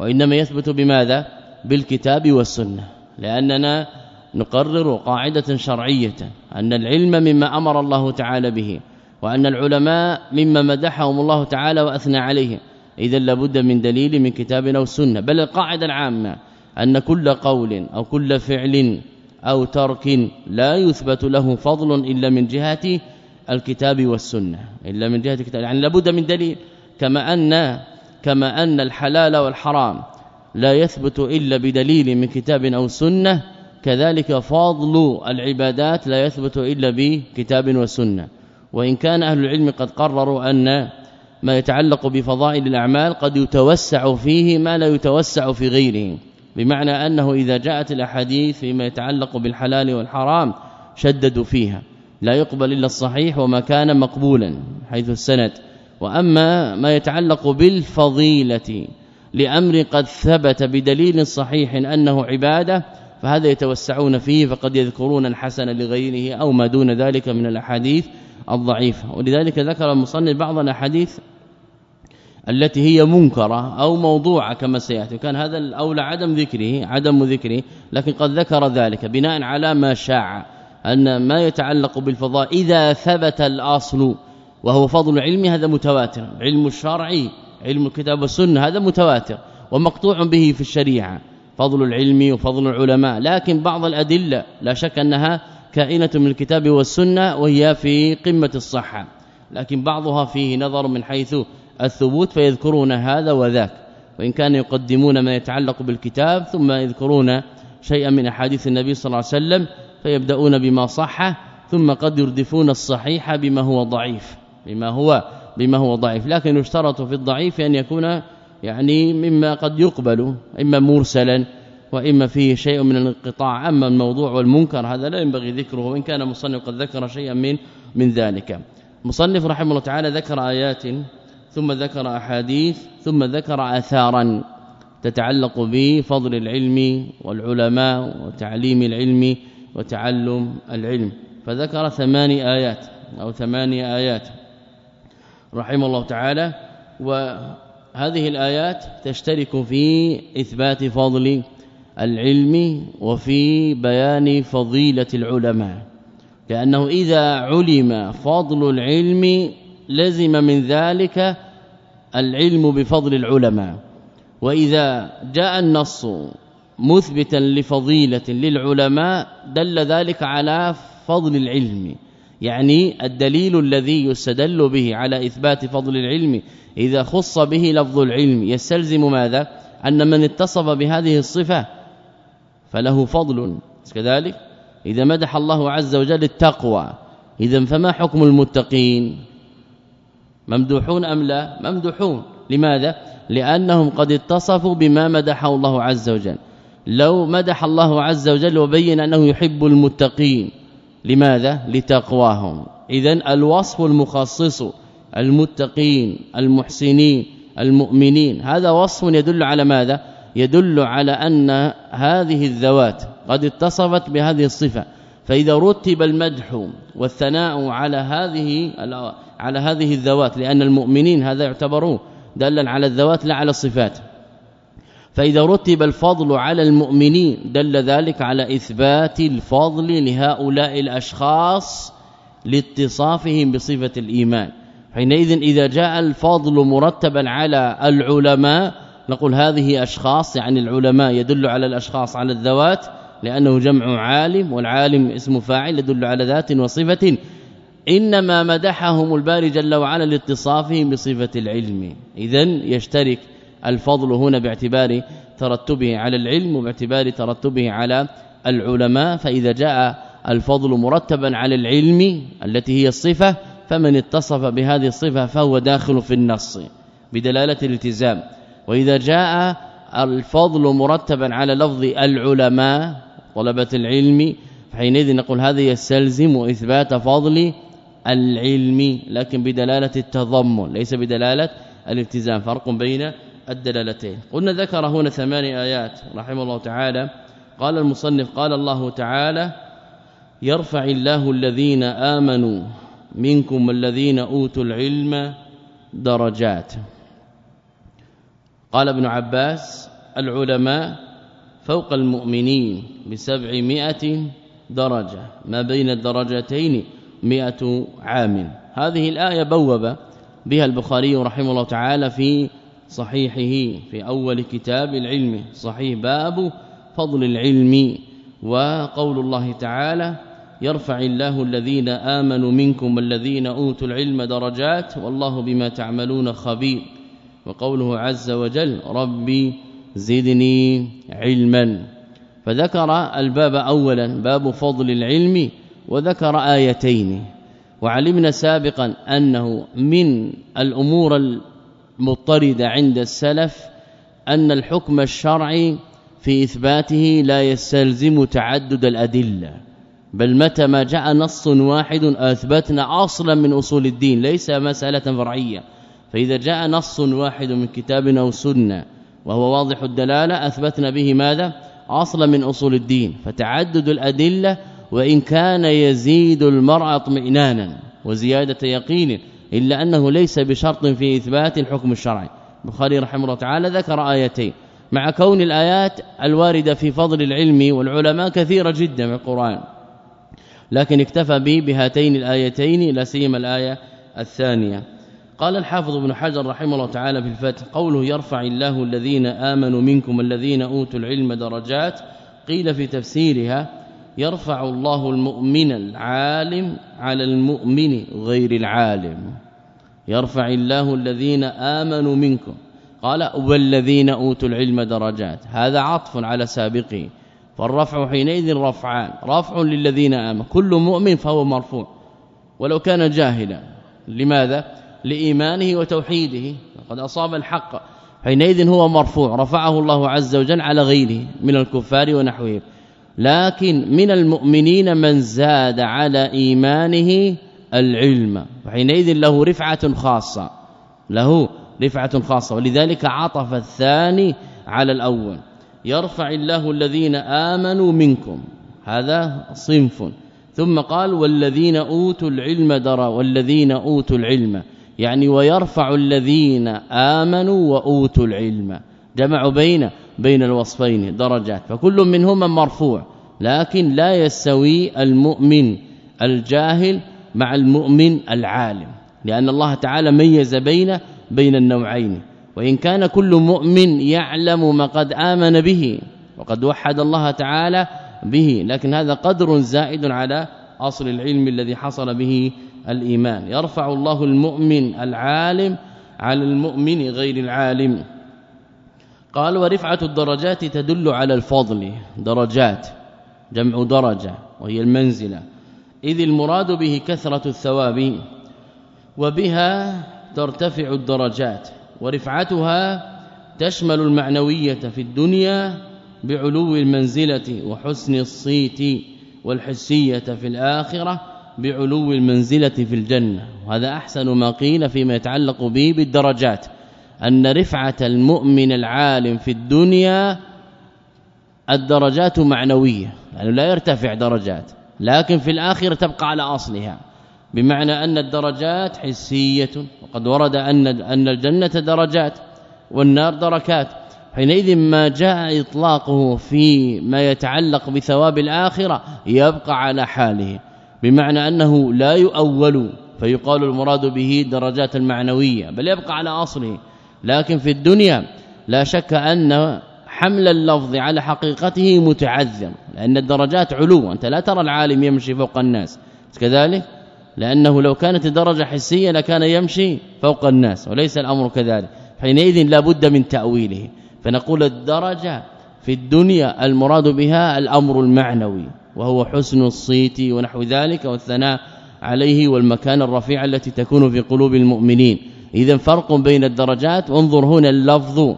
وإنما يثبت بماذا؟ بالكتاب والسنة. لأننا نقرر قاعدة شرعية أن العلم مما أمر الله تعالى به وأن العلماء مما مدحهم الله تعالى وأثنى عليهم اذا لابد من دليل من كتاب أو سنه بل القاعدة العامة أن كل قول أو كل فعل أو ترك لا يثبت له فضل إلا من جهة الكتاب والسنة إلا من جهة الكتاب. يعني لابد من دليل. كما أن كما أن الحلال والحرام لا يثبت إلا بدليل من كتاب أو سنة كذلك فضل العبادات لا يثبت إلا بكتاب وسنة. وإن كان أهل العلم قد قرروا أن ما يتعلق بفضائل الأعمال قد يتوسع فيه ما لا يتوسع في غيره. بمعنى أنه إذا جاءت الأحاديث فيما يتعلق بالحلال والحرام شددوا فيها لا يقبل إلا الصحيح وما كان مقبولا حيث السند. وأما ما يتعلق بالفضيلة لأمر قد ثبت بدليل صحيح أنه عبادة فهذا يتوسعون فيه فقد يذكرون الحسن لغيره أو ما دون ذلك من الأحاديث الضعيفة. ولذلك ذكر المصنف بعض الأحاديث التي هي منكرة أو موضوعة كما سيأتي. كان هذا الأولى عدم ذكره عدم ذكره لكن قد ذكر ذلك بناء على ما شاع أن ما يتعلق بالفضاء إذا ثبت الأصل وهو فضل العلم هذا متواتر. علم الشرعي علم الكتاب والسنة هذا متواتر ومقطوع به في الشريعة. فضل العلم وفضل العلماء. لكن بعض الأدلة لا شك أنها كائنة من الكتاب والسنة وهي في قمة الصحة. لكن بعضها فيه نظر من حيث الثبوت فيذكرون هذا وذاك وإن كان يقدمون ما يتعلق بالكتاب ثم يذكرون شيئا من أحاديث النبي صلى الله عليه وسلم فيبدأون بما صح ثم قد يردفون الصحيح بما هو ضعيف بما هو بما هو ضعيف. لكن يشترط في الضعيف أن يكون يعني مما قد يقبل إما مرسلا وإما فيه شيء من الانقطاع. أما الموضوع والمنكر هذا لا ينبغي ذكره وإن كان مصنف قد ذكر شيئا من من ذلك. مصنف رحمه الله تعالى ذكر آيات ثم ذكر أحاديث ثم ذكر اثارا تتعلق بفضل العلم والعلماء وتعليم العلم وتعلم العلم. فذكر ثماني آيات أو ثمانية آيات رحمه الله تعالى وهذه الآيات تشترك في إثبات فضل العلم وفي بيان فضيلة العلماء. لأنه إذا علم فضل العلم لزم من ذلك العلم بفضل العلماء. وإذا جاء النص مثبتا لفضيلة للعلماء دل ذلك على فضل العلم. يعني الدليل الذي يستدل به على إثبات فضل العلم إذا خص به لفظ العلم يستلزم ماذا؟ أن من اتصف بهذه الصفة فله فضل. كذلك إذا مدح الله عز وجل التقوى إذا فما حكم المتقين؟ ممدوحون أم لا؟ ممدوحون. لماذا؟ لأنهم قد اتصفوا بما مدحه الله عز وجل. لو مدح الله عز وجل وبين أنه يحب المتقين. لماذا؟ لتقواهم. اذا الوصف المخصص المتقين المحسنين المؤمنين هذا وصف يدل على ماذا؟ يدل على أن هذه الذوات قد اتصفت بهذه الصفة. فإذا رتب المدح والثناء على هذه على هذه الذوات لأن المؤمنين هذا يعتبروه دلا على الذوات لا على الصفات. فإذا رتب الفضل على المؤمنين دل ذلك على إثبات الفضل لهؤلاء الأشخاص لاتصافهم بصفة الإيمان. حينئذ إذا جاء الفضل مرتبا على العلماء نقول هذه أشخاص يعني العلماء يدل على الأشخاص على الذوات لأنه جمع عالم والعالم اسم فاعل يدل على ذات وصفة. إنما مدحهم الباري جل وعلا لاتصافهم بصفة العلم. اذا يشترك الفضل هنا باعتبار ترتبه على العلم وباعتبار ترتبه على العلماء. فإذا جاء الفضل مرتبا على العلم التي هي الصفة فمن اتصف بهذه الصفة فهو داخل في النص بدلالة الالتزام. وإذا جاء الفضل مرتبا على لفظ العلماء طلبة العلم حينئذ نقول هذا يستلزم إثبات فضل العلم لكن بدلالة التضمن ليس بدلالة الالتزام. فرق بين الدلالتين. قلنا ذكر هنا ثمان آيات رحمه الله تعالى. قال المصنف قال الله تعالى يرفع الله الذين آمنوا منكم الذين أوتوا العلم درجات. قال ابن عباس العلماء فوق المؤمنين بسبعمائة درجة. ما بين الدرجتين؟ مئة عام. هذه الآية بوب بها البخاري رحمه الله تعالى في صحيحه في أول كتاب العلم. صحيح باب فضل العلم وقول الله تعالى يرفع الله الذين آمنوا منكم والذين أوتوا العلم درجات والله بما تعملون خبير وقوله عز وجل ربي زدني علما فذكر الباب اولا باب فضل العلم وذكر آيتين وعلمنا سابقا أنه من الأمور المضطردة عند السلف أن الحكم الشرعي في إثباته لا يستلزم تعدد الأدلة بل متى ما جاء نص واحد أثبتنا أصلا من أصول الدين ليس مسألة فرعية فإذا جاء نص واحد من كتاب أو سنة وهو واضح الدلالة أثبتنا به ماذا؟ أصلا من أصول الدين فتعدد الأدلة وإن كان يزيد المرء اطمئنانا وزيادة يقين إلا أنه ليس بشرط في إثبات الحكم الشرعي. البخاري رحمه الله تعالى ذكر آيتين. مع كون الآيات الواردة في فضل العلم والعلماء كثيرة جدا في القرآن. لكن اكتفى به بهاتين الآيتين لا سيما الآية الثانية. قال الحافظ ابن حجر رحمه الله تعالى في الفتح قوله يرفع الله الذين آمنوا منكم الذين أوتوا العلم درجات قيل في تفسيرها يرفع الله المؤمن العالم على المؤمن غير العالم. يرفع الله الذين آمنوا منكم. قال والذين أوتوا العلم درجات. هذا عطف على سابقه فالرفع حينئذ رفعان. رفع للذين آمنوا. كل مؤمن فهو مرفوع. ولو كان جاهلا. لماذا؟ لإيمانه وتوحيده. قد أصاب الحق. حينئذ هو مرفوع. رفعه الله عز وجل على غيره من الكفار ونحوهم. لكن من المؤمنين من زاد على إيمانه العلم. وحينئذ له رفعة خاصة. له رفعة خاصة. ولذلك عطف الثاني على الأول. يرفع الله الذين آمنوا منكم. هذا صنف. ثم قال والذين أوتوا العلم درا والذين أوتوا العلم. يعني ويرفع الذين آمنوا وأوتوا العلم. جمع بين بين الوصفين درجات فكل منهما مرفوع لكن لا يستوي المؤمن الجاهل مع المؤمن العالم لأن الله تعالى ميز بين بين النوعين وإن كان كل مؤمن يعلم ما قد آمن به وقد وحد الله تعالى به لكن هذا قدر زائد على أصل العلم الذي حصل به الإيمان. يرفع الله المؤمن العالم على المؤمن غير العالم. قال ورفعة الدرجات تدل على الفضل درجات جمع درجة وهي المنزلة. إذ المراد به كثرة الثواب وبها ترتفع الدرجات ورفعتها تشمل المعنوية في الدنيا بعلو المنزلة وحسن الصيت والحسية في الآخرة بعلو المنزلة في الجنة. وهذا أحسن ما قيل فيما يتعلق به بالدرجات. أن رفعة المؤمن العالم في الدنيا الدرجات معنوية يعني لا يرتفع درجات لكن في الآخرة تبقى على أصلها بمعنى أن الدرجات حسية وقد ورد أن أن الجنة درجات والنار دركات حينئذ ما جاء إطلاقه في ما يتعلق بثواب الآخرة يبقى على حاله بمعنى أنه لا يؤول فيقال المراد به درجات المعنوية بل يبقى على أصله لكن في الدنيا لا شك أن حمل اللفظ على حقيقته متعذر لأن الدرجات علو أنت لا ترى العالم يمشي فوق الناس. كذلك؟ لأنه لو كانت الدرجه حسية لكان يمشي فوق الناس وليس الأمر كذلك. حينئذ لا بد من تأويله. فنقول الدرجة في الدنيا المراد بها الأمر المعنوي وهو حسن الصيت ونحو ذلك والثناء عليه والمكان الرفيع التي تكون في قلوب المؤمنين. اذا فرق بين الدرجات انظر هنا اللفظ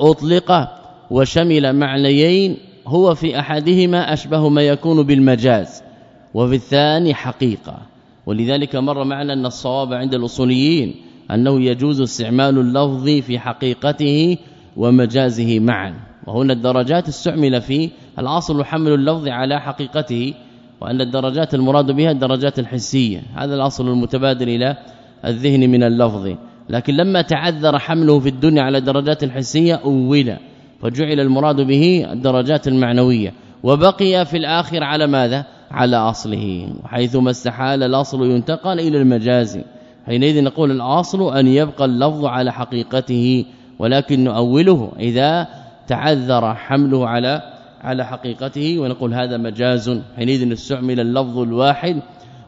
أطلق وشمل معنيين هو في أحدهما أشبه ما يكون بالمجاز وفي الثاني حقيقة. ولذلك مر معنا أن الصواب عند الأصوليين أنه يجوز استعمال اللفظ في حقيقته ومجازه معا. وهنا الدرجات استعمل في الأصل حمل اللفظ على حقيقته وأن الدرجات المراد بها الدرجات الحسية. هذا الأصل المتبادر إلى الذهن من اللفظ. لكن لما تعذر حمله في الدنيا على الدرجات الحسية أول. فجعل المراد به الدرجات المعنوية. وبقي في الآخر على ماذا؟ على أصله. حيثما استحال الأصل ينتقل إلى المجاز. حينئذ نقول الأصل أن يبقى اللفظ على حقيقته. ولكن نؤوله إذا تعذر حمله على على حقيقته. ونقول هذا مجاز. حينئذ استعمل اللفظ الواحد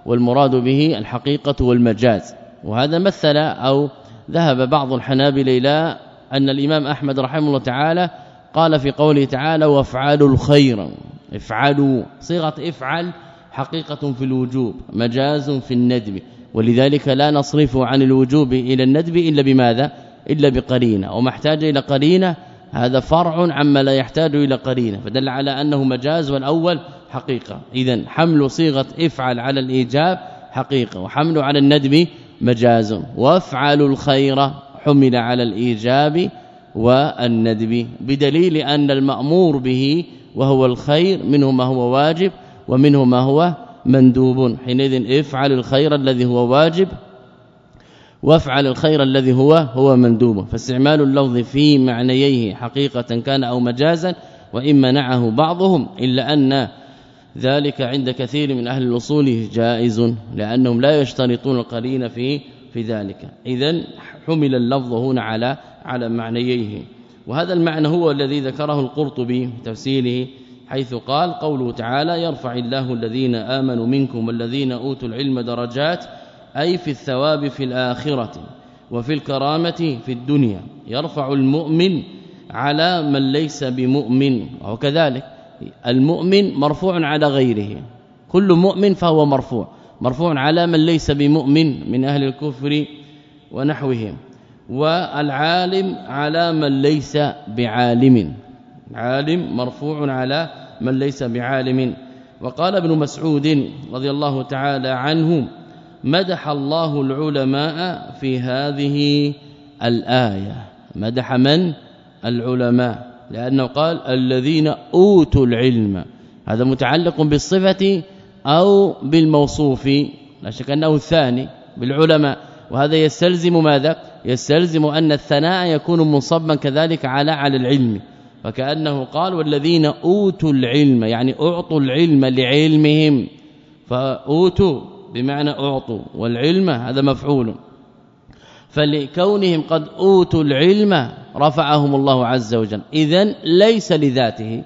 والمراد به الحقيقة والمجاز. وهذا مثل أو ذهب بعض الحنابلة إلى أن الإمام أحمد رحمه الله تعالى قال في قوله تعالى وافعلوا الخير افعلوا صيغة افعل حقيقة في الوجوب مجاز في الندب ولذلك لا نصرف عن الوجوب إلى الندب إلا بماذا؟ إلا بقرينة. وما احتاج إلى قرينة هذا فرع عما لا يحتاج إلى قرينة فدل على أنه مجاز والأول حقيقة. اذا حمل صيغة افعل على الإيجاب حقيقة وحمل على الندب مجاز وافعل الخير حمل على الإيجاب والندب بدليل أن المأمور به وهو الخير منه ما هو واجب ومنه ما هو مندوب. حينئذ افعل الخير الذي هو واجب وافعل الخير الذي هو هو مندوب. فاستعمال اللفظ في معنييه حقيقة كان أو مجازا وإن منعه بعضهم إلا أن ذلك عند كثير من أهل الاصول جائز لأنهم لا يشترطون القرين في في ذلك. اذا حمل اللفظ هنا على على معنييه. وهذا المعنى هو الذي ذكره القرطبي تفسيره حيث قال قوله تعالى يرفع الله الذين آمنوا منكم والذين أوتوا العلم درجات أي في الثواب في الآخرة وفي الكرامة في الدنيا. يرفع المؤمن على من ليس بمؤمن. وكذلك المؤمن مرفوع على غيره. كل مؤمن فهو مرفوع. مرفوع على من ليس بمؤمن من أهل الكفر ونحوهم. والعالم على من ليس بعالم. عالم مرفوع على من ليس بعالم. وقال ابن مسعود رضي الله تعالى عنه مدح الله العلماء في هذه الآية. مدح من؟ العلماء. لأنه قال الذين أوتوا العلم. هذا متعلق بالصفة أو بالموصوف لا شك أنه الثاني بالعلماء. وهذا يستلزم ماذا؟ يستلزم أن الثناء يكون منصبا كذلك على على العلم. فكانه قال والذين أوتوا العلم يعني أعطوا العلم لعلمهم. فأوتوا بمعنى أعطوا. والعلم هذا مفعول. فلكونهم قد أوتوا العلم رفعهم الله عز وجل. اذا ليس لذاته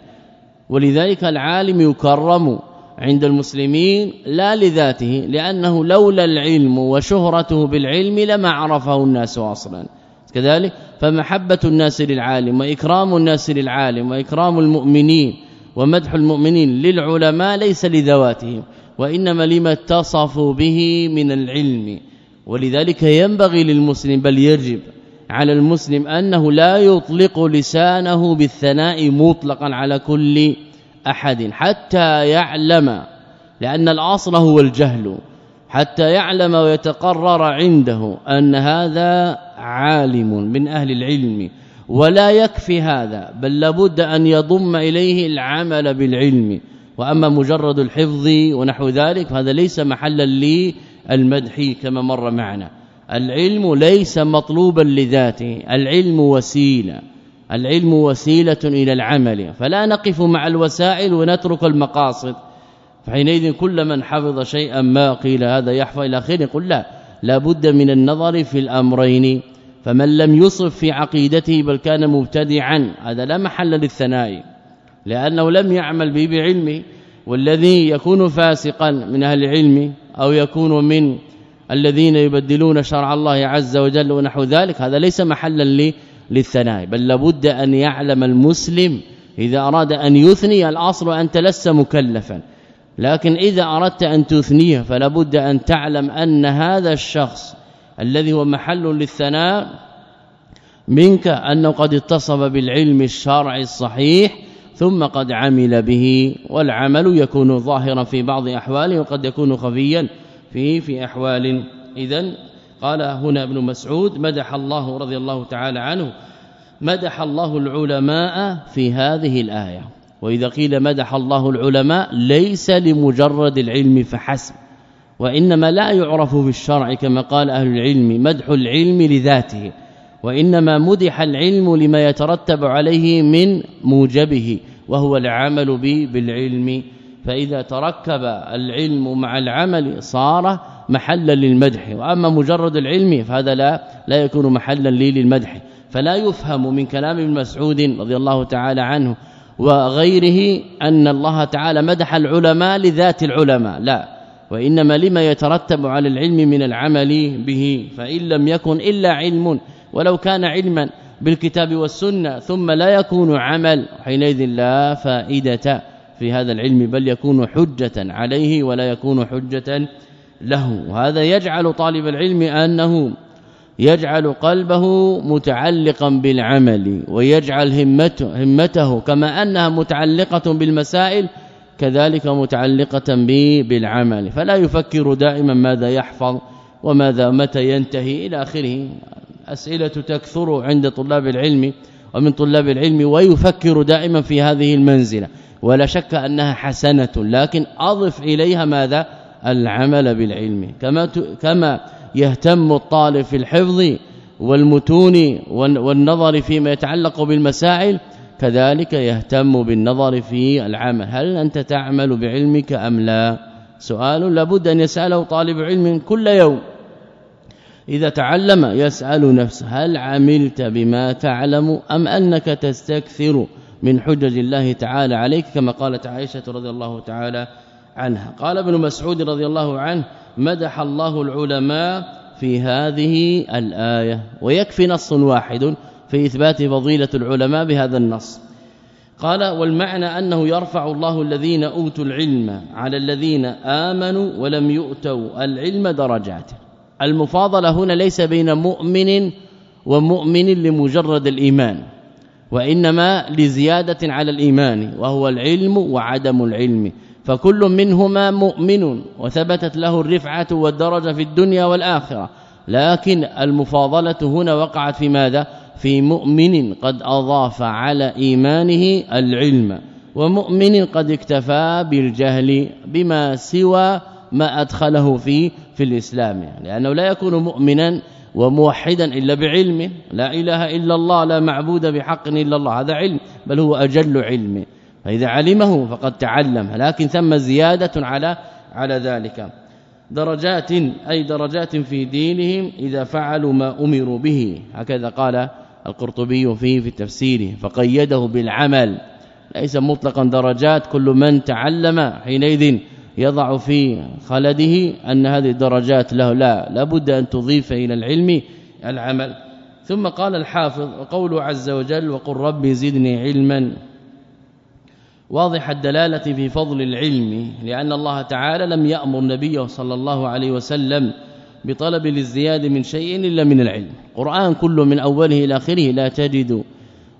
ولذلك العالم يكرم عند المسلمين لا لذاته لأنه لولا العلم وشهرته بالعلم لما عرفه الناس أصلا. كذلك فمحبة الناس للعالم وإكرام الناس للعالم وإكرام المؤمنين ومدح المؤمنين للعلماء ليس لذواتهم وإنما لما اتصفوا به من العلم. ولذلك ينبغي للمسلم بل يجب على المسلم أنه لا يطلق لسانه بالثناء مطلقا على كل أحد حتى يعلم لأن الأصل هو الجهل حتى يعلم ويتقرر عنده أن هذا عالم من أهل العلم ولا يكفي هذا بل لابد أن يضم إليه العمل بالعلم وأما مجرد الحفظ ونحو ذلك هذا ليس محلا للمدح كما مر معنا. العلم ليس مطلوبا لذاته العلم وسيلة. العلم وسيلة إلى العمل. فلا نقف مع الوسائل ونترك المقاصد. فحينئذ كل من حفظ شيئا ما قيل هذا يحفظ إلى آخره. قل لا لابد من النظر في الأمرين. فمن لم يصف في عقيدته بل كان مبتدعا هذا لا محل للثناء. لأنه لم يعمل به بعلمه. والذي يكون فاسقا من أهل العلم أو يكون من الذين يبدلون شرع الله عز وجل ونحو ذلك هذا ليس محلا للثناء بل لابد أن يعلم المسلم إذا أراد أن يثني الأصل انت لست مكلفا. لكن إذا أردت أن تثنيه فلا بد أن تعلم أن هذا الشخص الذي هو محل للثناء منك أنه قد اتصف بالعلم الشرعي الصحيح ثم قد عمل به والعمل يكون ظاهرا في بعض أحواله وقد يكون خفيا في في أحوال. اذا قال هنا ابن مسعود مدح الله رضي الله تعالى عنه مدح الله العلماء في هذه الآية. وإذا قيل مدح الله العلماء ليس لمجرد العلم فحسب وإنما لا يعرف في الشرع كما قال أهل العلم مدح العلم لذاته وإنما مدح العلم لما يترتب عليه من موجبه. وهو العمل به بالعلم. فإذا تركب العلم مع العمل صار محلا للمدح. وأما مجرد العلم فهذا لا لا يكون محلا لي للمدح. فلا يفهم من كلام ابن مسعود رضي الله تعالى عنه وغيره أن الله تعالى مدح العلماء لذات العلماء. لا. وإنما لما يترتب على العلم من العمل به. فإن لم يكن إلا علم. ولو كان علما بالكتاب والسنة ثم لا يكون عمل حينئذ لا فائدة في هذا العلم بل يكون حجة عليه ولا يكون حجة له. وهذا يجعل طالب العلم أنه يجعل قلبه متعلقا بالعمل ويجعل همته همته كما أنها متعلقة بالمسائل كذلك متعلقة بالعمل. فلا يفكر دائما ماذا يحفظ وماذا متى ينتهي إلى آخره. أسئلة تكثر عند طلاب العلم ومن طلاب العلم ويفكر دائما في هذه المنزلة. ولا شك أنها حسنة لكن أضف إليها ماذا؟ العمل بالعلم. كما كما يهتم الطالب في الحفظ والمتون والنظر فيما يتعلق بالمسائل كذلك يهتم بالنظر في العمل. هل أنت تعمل بعلمك أم لا؟ سؤال لابد أن يسأله طالب علم كل يوم. إذا تعلم يسأل نفسه هل عملت بما تعلم أم أنك تستكثر من حجج الله تعالى عليك كما قالت عائشة رضي الله تعالى عنها؟ قال ابن مسعود رضي الله عنه مدح الله العلماء في هذه الآية ويكفي نص واحد في إثبات فضيلة العلماء بهذا النص. قال والمعنى أنه يرفع الله الذين أوتوا العلم على الذين آمنوا ولم يؤتوا العلم درجات. المفاضلة هنا ليس بين مؤمن ومؤمن لمجرد الإيمان وإنما لزيادة على الإيمان وهو العلم وعدم العلم. فكل منهما مؤمن وثبتت له الرفعة والدرجة في الدنيا والآخرة. لكن المفاضلة هنا وقعت في ماذا؟ في مؤمن قد أضاف على إيمانه العلم ومؤمن قد اكتفى بالجهل بما سوى ما أدخله في في الإسلام يعني. لأنه لا يكون مؤمنا وموحدا إلا بعلم. لا إله إلا الله لا معبود بحق إلا الله. هذا علم بل هو أجل علم. فإذا علمه فقد تعلم. لكن ثم زيادة على على ذلك. درجات أي درجات في دينهم إذا فعلوا ما أمروا به. هكذا قال القرطبي فيه في تفسيره. فقيده بالعمل. ليس مطلقا درجات كل من تعلم حينئذ يضع في خلده أن هذه الدرجات له لا لابد أن تضيف إلى العلم العمل. ثم قال الحافظ وقوله عز وجل وقل ربي زدني علما واضح الدلالة في فضل العلم لأن الله تعالى لم يأمر النبي صلى الله عليه وسلم بطلب للزياد من شيء إلا من العلم. قرآن كله من أوله إلى آخره لا تجد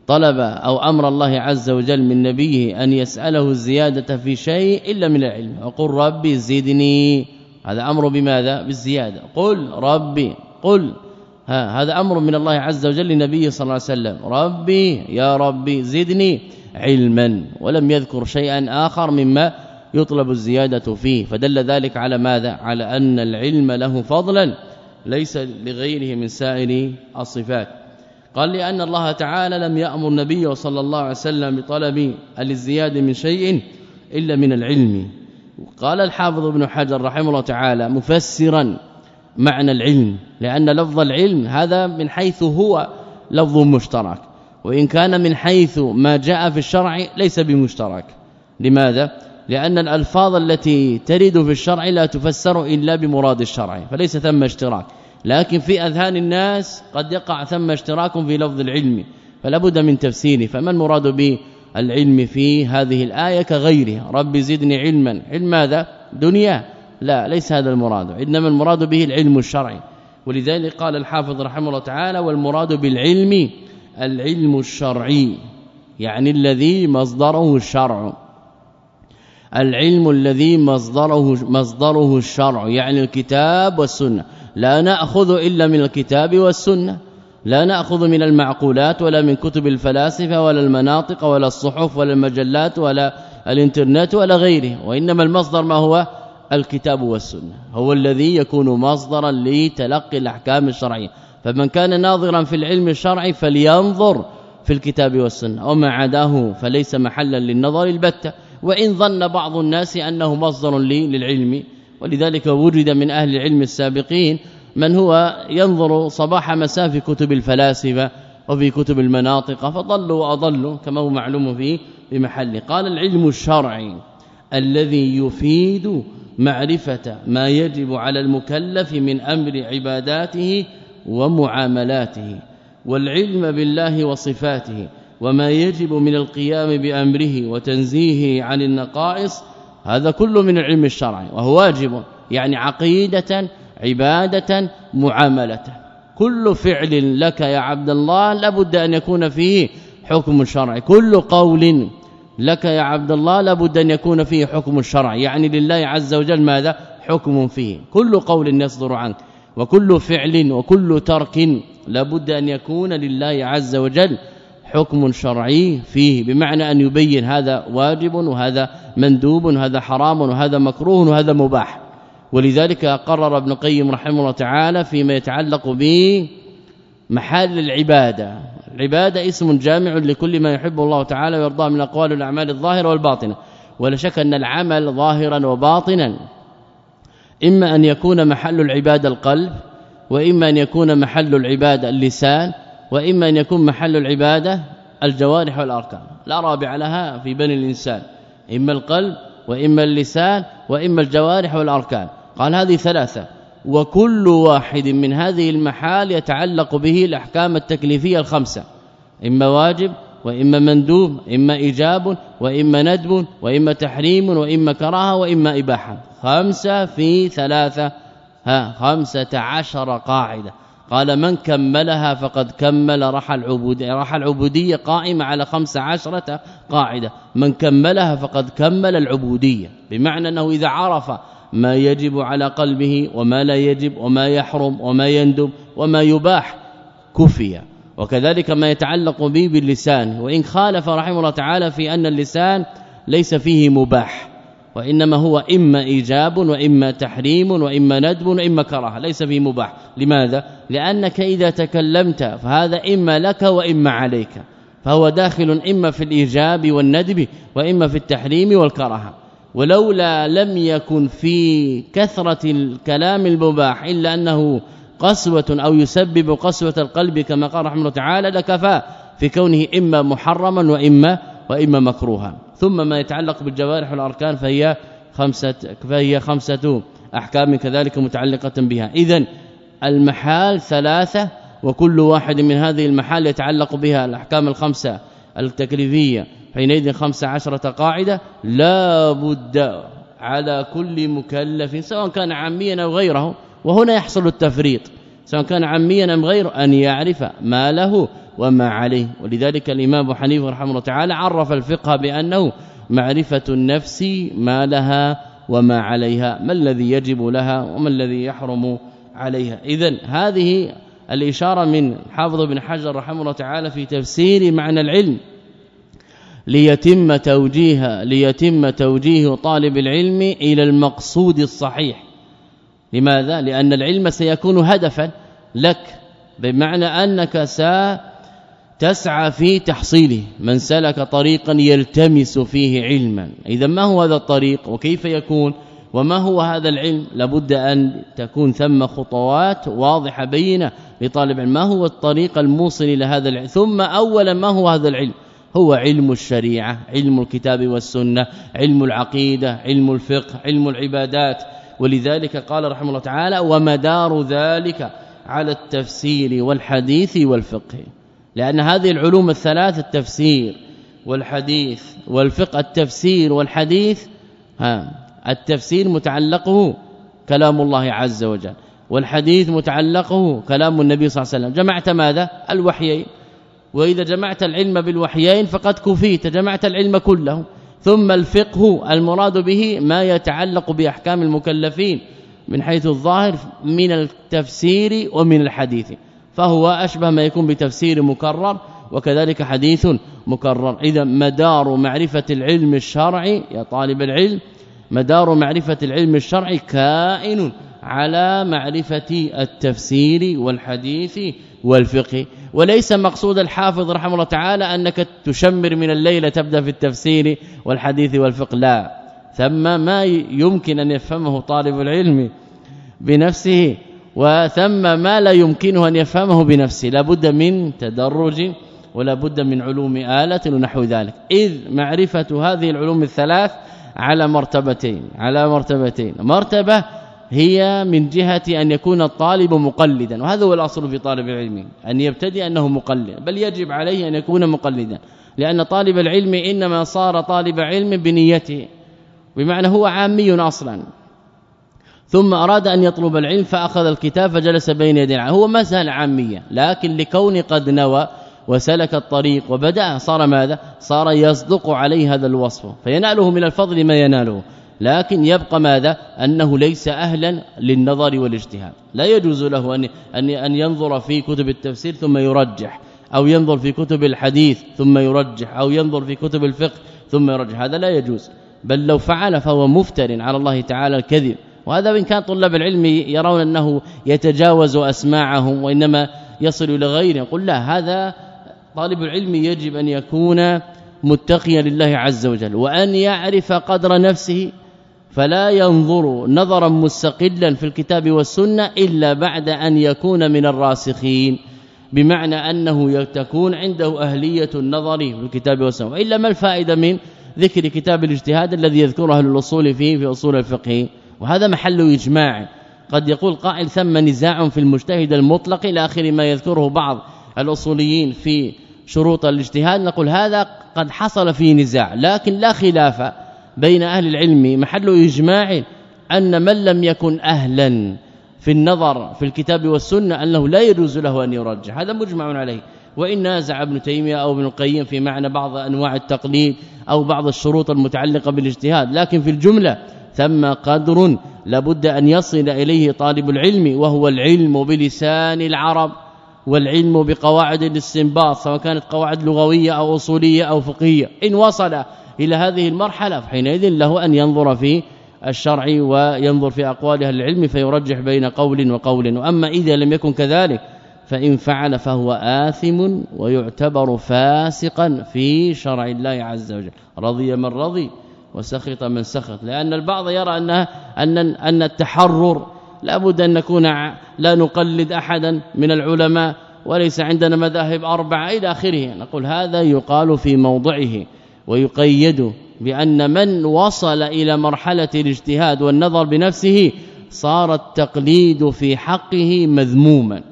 طلب أو أمر الله عز وجل من نبيه أن يسأله الزيادة في شيء إلا من العلم. وقل ربي زدني هذا أمر بماذا؟ بالزيادة. قل ربي. قل. ها هذا أمر من الله عز وجل للنبي صلى الله عليه وسلم. ربي يا ربي زدني علما. ولم يذكر شيئا آخر مما يطلب الزيادة فيه. فدل ذلك على ماذا؟ على أن العلم له فضلا. ليس لغيره من سائر الصفات. قال لأن الله تعالى لم يأمر النبي صلى الله عليه وسلم بطلب الازدياد من شيء إلا من العلم. قال الحافظ ابن حجر رحمه الله تعالى مفسرا معنى العلم لأن لفظ العلم هذا من حيث هو لفظ مشترك وإن كان من حيث ما جاء في الشرع ليس بمشترك. لماذا؟ لأن الألفاظ التي ترد في الشرع لا تفسر إلا بمراد الشرع فليس ثم اشتراك. لكن في أذهان الناس قد يقع ثم اشتراك في لفظ العلم فلا بد من تفسيره. فما المراد به العلم في هذه الآية كغيرها رب زدني علما. علم ماذا؟ دنيا. لا ليس هذا المراد. إنما المراد به العلم الشرعي. ولذلك قال الحافظ رحمه الله تعالى والمراد بالعلم العلم الشرعي يعني الذي مصدره الشرع. العلم الذي مصدره مصدره الشرع يعني الكتاب والسنة. لا نأخذ إلا من الكتاب والسنة لا نأخذ من المعقولات ولا من كتب الفلاسفة ولا المناطق ولا الصحف ولا المجلات ولا الإنترنت ولا غيره وإنما المصدر ما هو الكتاب والسنة هو الذي يكون مصدرا لتلقي الأحكام الشرعية. فمن كان ناظرا في العلم الشرعي فلينظر في الكتاب والسنة وما عداه فليس محلا للنظر البتة. وإن ظن بعض الناس أنه مصدر للعلم ولذلك وجد من أهل العلم السابقين من هو ينظر صباح مساء في كتب الفلاسفة وفي كتب المناطق فضلوا واضلوا كما هو معلوم في بمحل قال العلم الشرعي الذي يفيد معرفة ما يجب على المكلف من أمر عباداته ومعاملاته والعلم بالله وصفاته وما يجب من القيام بأمره وتنزيهه عن النقائص هذا كله من العلم الشرعي وهو واجب يعني عقيدة عبادة معاملة. كل فعل لك يا عبد الله لابد أن يكون فيه حكم شرعي. كل قول لك يا عبد الله لابد أن يكون فيه حكم الشرع يعني لله عز وجل ماذا؟ حكم فيه. كل قول يصدر عنك وكل فعل وكل ترك لابد أن يكون لله عز وجل حكم شرعي فيه. بمعنى أن يبين هذا واجب وهذا مندوب وهذا حرام وهذا مكروه وهذا مباح. ولذلك قرر ابن قيم رحمه الله تعالى فيما يتعلق بمحال العبادة. العبادة اسم جامع لكل ما يحب الله تعالى ويرضاه من الاقوال والاعمال الظاهرة والباطنة. ولا شك أن العمل ظاهرا وباطنا. إما أن يكون محل العبادة القلب وإما أن يكون محل العبادة اللسان وإما أن يكون محل العبادة الجوارح والأركان. لا رابع لها في بني الإنسان. إما القلب وإما اللسان وإما الجوارح والأركان. قال هذه ثلاثة. وكل واحد من هذه المحال يتعلق به الأحكام التكليفية الخمسة. إما واجب وإما مندوب إما إيجاب وإما ندب وإما تحريم وإما كراهة وإما إباحة. خمسة في ثلاثة. ها خمسة عشر قاعدة. قال من كملها فقد كمل رحى العبودية. رحى العبودية قائمة على خمس عشرة قاعدة. من كملها فقد كمل العبودية. بمعنى أنه إذا عرف ما يجب على قلبه وما لا يجب وما يحرم وما يندب وما يباح كفي. وكذلك ما يتعلق به باللسان. وإن خالف رحمه الله تعالى في أن اللسان ليس فيه مباح. وإنما هو إما إيجاب وإما تحريم وإما ندب وإما كراهة ليس فيه مباح. لماذا؟ لأنك إذا تكلمت فهذا إما لك وإما عليك. فهو داخل إما في الإيجاب والندب وإما في التحريم والكراهة. ولولا لم يكن في كثرة الكلام المباح إلا أنه قسوة أو يسبب قسوة القلب كما قال رحمه الله تعالى لكفى في كونه إما محرما وإما وإما مكروها. ثم ما يتعلق بالجوارح والأركان فهي خمسة فهي خمسة أحكام كذلك متعلقة بها. اذا المحال ثلاثة وكل واحد من هذه المحال يتعلق بها. الأحكام الخمسة التكليفية حينئذ 15 قاعدة لا بد على كل مكلف سواء كان عاميا أو غيره. وهنا يحصل التفريط سواء كان عاميا أم غيره أن يعرف ما له. وما عليه. ولذلك الإمام ابو حنيفة رحمه الله تعالى عرف الفقه بأنه معرفة النفس ما لها وما عليها ما الذي يجب لها وما الذي يحرم عليها. اذا هذه الإشارة من حافظ بن حجر رحمه الله تعالى في تفسير معنى العلم ليتم توجيه ليتم توجيه طالب العلم إلى المقصود الصحيح. لماذا؟ لأن العلم سيكون هدفا لك بمعنى أنك ستسعى في تحصيله. من سلك طريقا يلتمس فيه علما. إذا ما هو هذا الطريق؟ وكيف يكون؟ وما هو هذا العلم؟ لابد أن تكون ثم خطوات واضحة بينة لطالب ما هو الطريق الموصل إلى هذا العلم؟ ثم اولا ما هو هذا العلم؟ هو علم الشريعة علم الكتاب والسنة علم العقيدة علم الفقه علم العبادات. ولذلك قال رحمه الله تعالى ومدار ذلك على التفسير والحديث والفقه. لأن هذه العلوم الثلاث التفسير والحديث والفقه التفسير والحديث ها التفسير متعلقه كلام الله عز وجل والحديث متعلقه كلام النبي صلى الله عليه وسلم. جمعت ماذا؟ الوحيين. وإذا جمعت العلم بالوحيين فقد كفيت جمعت العلم كله. ثم الفقه المراد به ما يتعلق بأحكام المكلفين من حيث الظاهر من التفسير ومن الحديث. فهو أشبه ما يكون بتفسير مكرر وكذلك حديث مكرر. إذا مدار معرفة العلم الشرعي يا طالب العلم مدار معرفة العلم الشرعي كائن على معرفة التفسير والحديث والفقه. وليس مقصود الحافظ رحمه الله تعالى أنك تشمر من الليل تبدأ في التفسير والحديث والفقه لا. ثم ما يمكن أن يفهمه طالب العلم بنفسه وثم ما لا يمكنه أن يفهمه بنفسه. لابد من تدرج ولا بد من علوم آلة ونحو ذلك. إذ معرفة هذه العلوم الثلاث على مرتبتين على مرتبتين. مرتبة هي من جهة أن يكون الطالب مقلدا وهذا هو الأصل في طالب العلم أن يبتدي أنه مقلد. بل يجب عليه أن يكون مقلدا لأن طالب العلم إنما صار طالب علم بنيته بمعنى هو عامي أصلا. ثم أراد أن يطلب العلم فأخذ الكتاب فجلس بين يدي هو ما زال عاميا لكن لكون قد نوى وسلك الطريق وبدأ صار ماذا؟ صار يصدق عليه هذا الوصف فيناله من الفضل ما يناله. لكن يبقى ماذا؟ أنه ليس أهلا للنظر والاجتهاد. لا يجوز له ان أن ينظر في كتب التفسير ثم يرجح أو ينظر في كتب الحديث ثم يرجح أو ينظر في كتب الفقه ثم يرجح. هذا لا يجوز. بل لو فعل فهو مفتر على الله تعالى الكذب. وهذا وإن كان طلاب العلم يرون أنه يتجاوز أسماعهم وإنما يصل إلى غيره قل لا هذا طالب العلم يجب أن يكون متقيا لله عز وجل وأن يعرف قدر نفسه فلا ينظر نظرا مستقلا في الكتاب والسنة إلا بعد أن يكون من الراسخين بمعنى أنه تكون عنده أهلية النظر في الكتاب والسنة وإلا ما الفائدة من ذكر كتاب الاجتهاد الذي يذكره أهل الأصول فيه في أصول الفقه؟ وهذا محل إجماع. قد يقول قائل ثم نزاع في المجتهد المطلق إلى آخر ما يذكره بعض الأصوليين في شروط الاجتهاد. نقول هذا قد حصل فيه نزاع لكن لا خلاف بين أهل العلم. محل إجماع أن من لم يكن أهلا في النظر في الكتاب والسنة أنه لا يجوز له أن يرجح. هذا مجمع عليه. وإن نازع ابن تيمية أو ابن القيم في معنى بعض أنواع التقليد أو بعض الشروط المتعلقة بالاجتهاد. لكن في الجملة ثم قدر لابد أن يصل إليه طالب العلم وهو العلم بلسان العرب والعلم بقواعد الاستنباط سواء كانت قواعد لغوية أو أصولية أو فقهية. إن وصل إلى هذه المرحلة فحينئذ له أن ينظر في الشرع وينظر في أقوال أهل العلم فيرجح بين قول وقول. وأما إذا لم يكن كذلك فإن فعل فهو آثم ويعتبر فاسقا في شرع الله عز وجل. رضي من رضي. وسخط من سخط. لأن البعض يرى أن أن التحرر لابد أن نكون لا نقلد أحدا من العلماء وليس عندنا مذاهب أربعة إلى آخره. نقول هذا يقال في موضعه ويقيد بأن من وصل إلى مرحلة الاجتهاد والنظر بنفسه صار التقليد في حقه مذموما.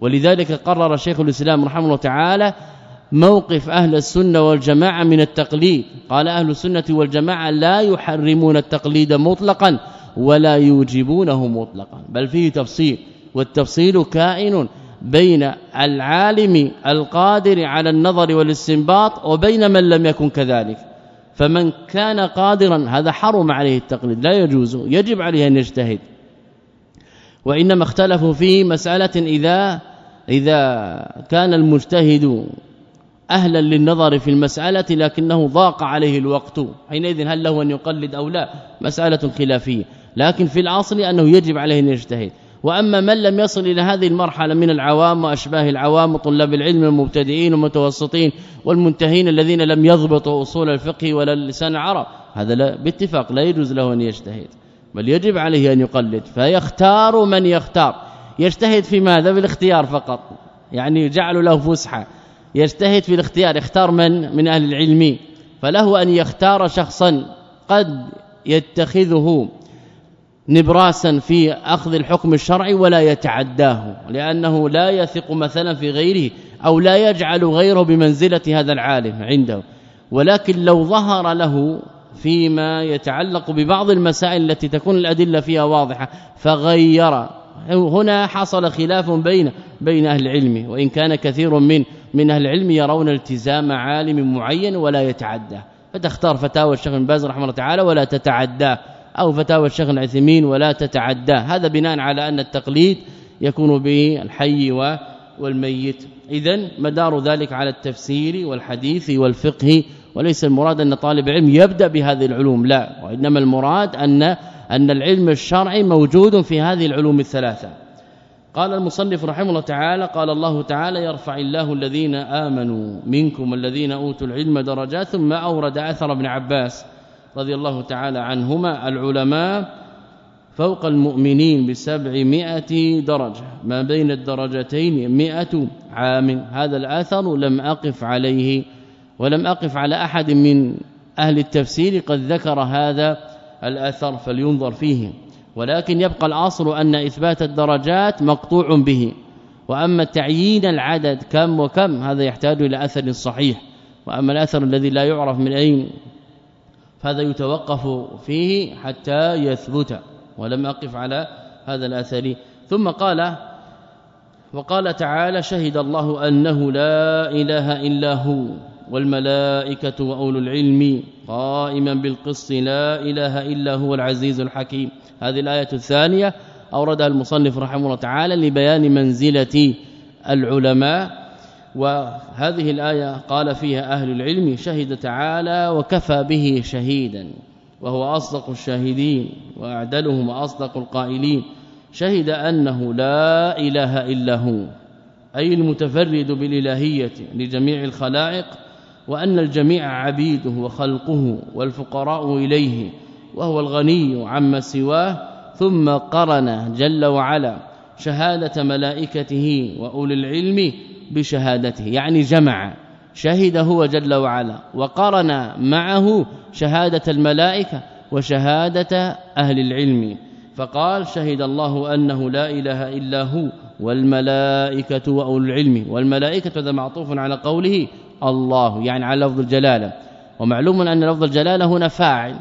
ولذلك قرر شيخ الإسلام رحمه الله تعالى موقف أهل السنة والجماعة من التقليد. قال أهل السنة والجماعة لا يحرمون التقليد مطلقا ولا يوجبونه مطلقا. بل فيه تفصيل والتفصيل كائن بين العالم القادر على النظر والاستنباط وبين من لم يكن كذلك. فمن كان قادرا هذا حرم عليه التقليد لا يجوز يجب عليه أن يجتهد. وإنما اختلفوا في مسألة إذا إذا كان المجتهد أهلا للنظر في المسألة لكنه ضاق عليه الوقت. حينئذ هل له أن يقلد أو لا؟ مسألة خلافية. لكن في الأصل أنه يجب عليه أن يجتهد. وأما من لم يصل إلى هذه المرحلة من العوام وأشباه العوام وطلاب العلم المبتدئين والمتوسطين والمنتهين الذين لم يضبطوا أصول الفقه ولا لسان العرب هذا لا باتفاق لا يجوز له أن يجتهد. بل يجب عليه أن يقلد. فيختار من يختار. يجتهد في ماذا؟ بالاختيار فقط. يعني جعلوا له فسحة. يجتهد في الاختيار اختار من؟ من أهل العلم. فله أن يختار شخصا قد يتخذه نبراسا في أخذ الحكم الشرعي ولا يتعداه لأنه لا يثق مثلا في غيره أو لا يجعل غيره بمنزلة هذا العالم عنده. ولكن لو ظهر له فيما يتعلق ببعض المسائل التي تكون الأدلة فيها واضحة فغير. هنا حصل خلاف بين بين أهل العلم وإن كان كثير من من أهل العلم يرون التزام عالم معين ولا يتعدى. فتختار فتاوى الشيخ بن باز رحمه الله تعالى ولا تتعدى أو فتاوى الشيخ العثيمين ولا تتعدى. هذا بناء على أن التقليد يكون به الحي والميت. اذا مدار ذلك على التفسير والحديث والفقه وليس المراد أن طالب العلم يبدأ بهذه العلوم لا. وإنما المراد أن أن العلم الشرعي موجود في هذه العلوم الثلاثة. قال المصنف رحمه الله تعالى قال الله تعالى يرفع الله الذين آمنوا منكم والذين أوتوا العلم درجات ثم أورد أثر ابن عباس رضي الله تعالى عنهما العلماء فوق المؤمنين بسبعمائة درجة ما بين الدرجتين مئة عام. هذا الآثر لم أقف عليه ولم أقف على أحد من أهل التفسير قد ذكر هذا الأثر فلينظر فيه. ولكن يبقى الأصل أن إثبات الدرجات مقطوع به. وأما تعيين العدد كم وكم هذا يحتاج إلى أثر صحيح. وأما الأثر الذي لا يعرف من أين فهذا يتوقف فيه حتى يثبت. ولم أقف على هذا الأثر. ثم قال وقال تعالى شهد الله أنه لا إله إلا هو والملائكة وأولو العلم قائما بالقسط لا إله إلا هو العزيز الحكيم هذه الآية الثانية أوردها المصنف رحمه الله تعالى لبيان منزلة العلماء وهذه الآية قال فيها أهل العلم شهد تعالى وكفى به شهيدا وهو أصدق الشاهدين وأعدلهم وأصدق القائلين شهد أنه لا إله إلا هو أي المتفرد بالإلهية لجميع الخلائق وأن الجميع عبيده وخلقه والفقراء إليه وهو الغني عما سواه ثم قرن جل وعلا شهادة ملائكته وأولي العلم بشهادته يعني جمع شهد هو جل وعلا وقرن معه شهادة الملائكة وشهادة أهل العلم. فقال شهد الله أنه لا إله إلا هو والملائكة واولو العلم. والملائكة هذا معطوف على قوله الله يعني على لفظ الجلالة. ومعلوم أن لفظ الجلالة هنا فاعل.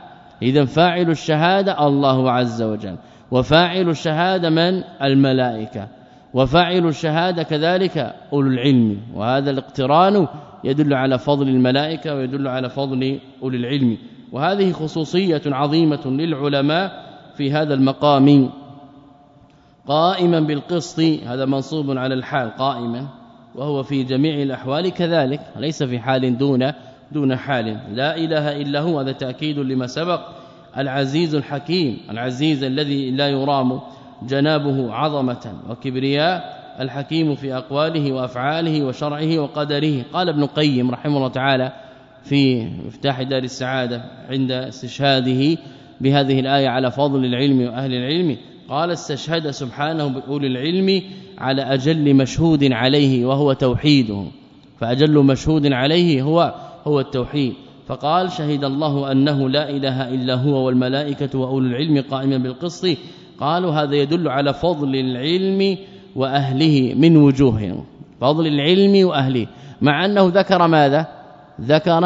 إذا فاعل الشهادة الله عز وجل. وفاعل الشهادة من؟ الملائكة. وفاعل الشهادة كذلك أولو العلم. وهذا الاقتران يدل على فضل الملائكة ويدل على فضل اولي العلم. وهذه خصوصية عظيمة للعلماء في هذا المقام. قائما بالقسط هذا منصوب على الحال قائما وهو في جميع الأحوال كذلك ليس في حال دون دون حال. لا إله إلا هو هذا تأكيد لما سبق. العزيز الحكيم العزيز الذي لا يرام جنابه عظمة. وكبرياء الحكيم في أقواله وأفعاله وشرعه وقدره. قال ابن قيم رحمه الله تعالى في مفتاح دار السعادة عند استشهاده بهذه الآية على فضل العلم وأهل العلم. قال استشهد سبحانه بأولي العلم على أجل مشهود عليه وهو توحيده. فأجل مشهود عليه هو هو التوحيد. فقال شهد الله أنه لا إله إلا هو والملائكة وأولو العلم قائما بالقسط. قالوا هذا يدل على فضل العلم وأهله من وجوه فضل العلم وأهله. مع أنه ذكر ماذا؟ ذكر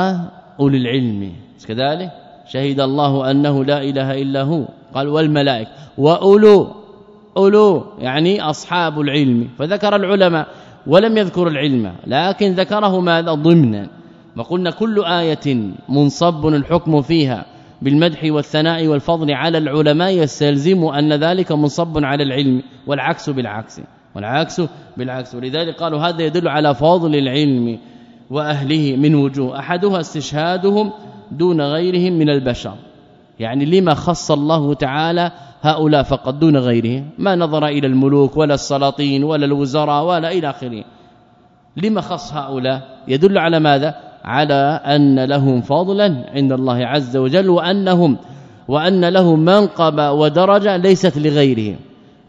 اولي العلم. كذلك شهد الله أنه لا إله إلا هو. قال والملائكة. وأولو أولو يعني أصحاب العلم. فذكر العلماء ولم يذكر العلم. لكن ذكره ماذا؟ ضمنا. وقلنا كل آية منصب الحكم فيها بالمدح والثناء والفضل على العلماء يستلزم أن ذلك منصب على العلم والعكس بالعكس والعكس بالعكس. ولذلك قالوا هذا يدل على فضل العلم وأهله من وجوه. أحدها استشهادهم دون غيرهم من البشر. يعني لما خص الله تعالى هؤلاء فقط دون غيرهم؟ ما نظر إلى الملوك ولا السلاطين ولا الوزراء ولا إلى آخره. لما خص هؤلاء؟ يدل على ماذا؟ على أن لهم فضلا عند الله عز وجل وانهم وأن لهم منقبة ودرجة ليست لغيرهم.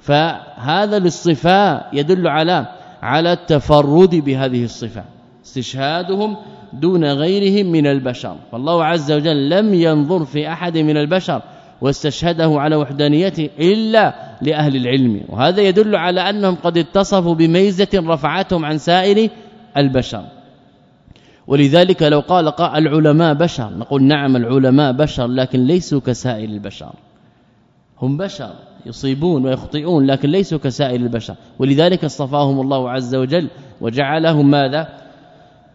فهذا الاصطفاء يدل على على التفرد بهذه الصفة. استشهادهم دون غيرهم من البشر. فالله عز وجل لم ينظر في أحد من البشر واستشهده على وحدانيته إلا لأهل العلم. وهذا يدل على أنهم قد اتصفوا بميزة رفعتهم عن سائر البشر. ولذلك لو قال قال العلماء بشر. نقول نعم العلماء بشر لكن ليسوا كسائر البشر. هم بشر يصيبون ويخطئون لكن ليسوا كسائر البشر. ولذلك اصطفاهم الله عز وجل وجعلهم ماذا؟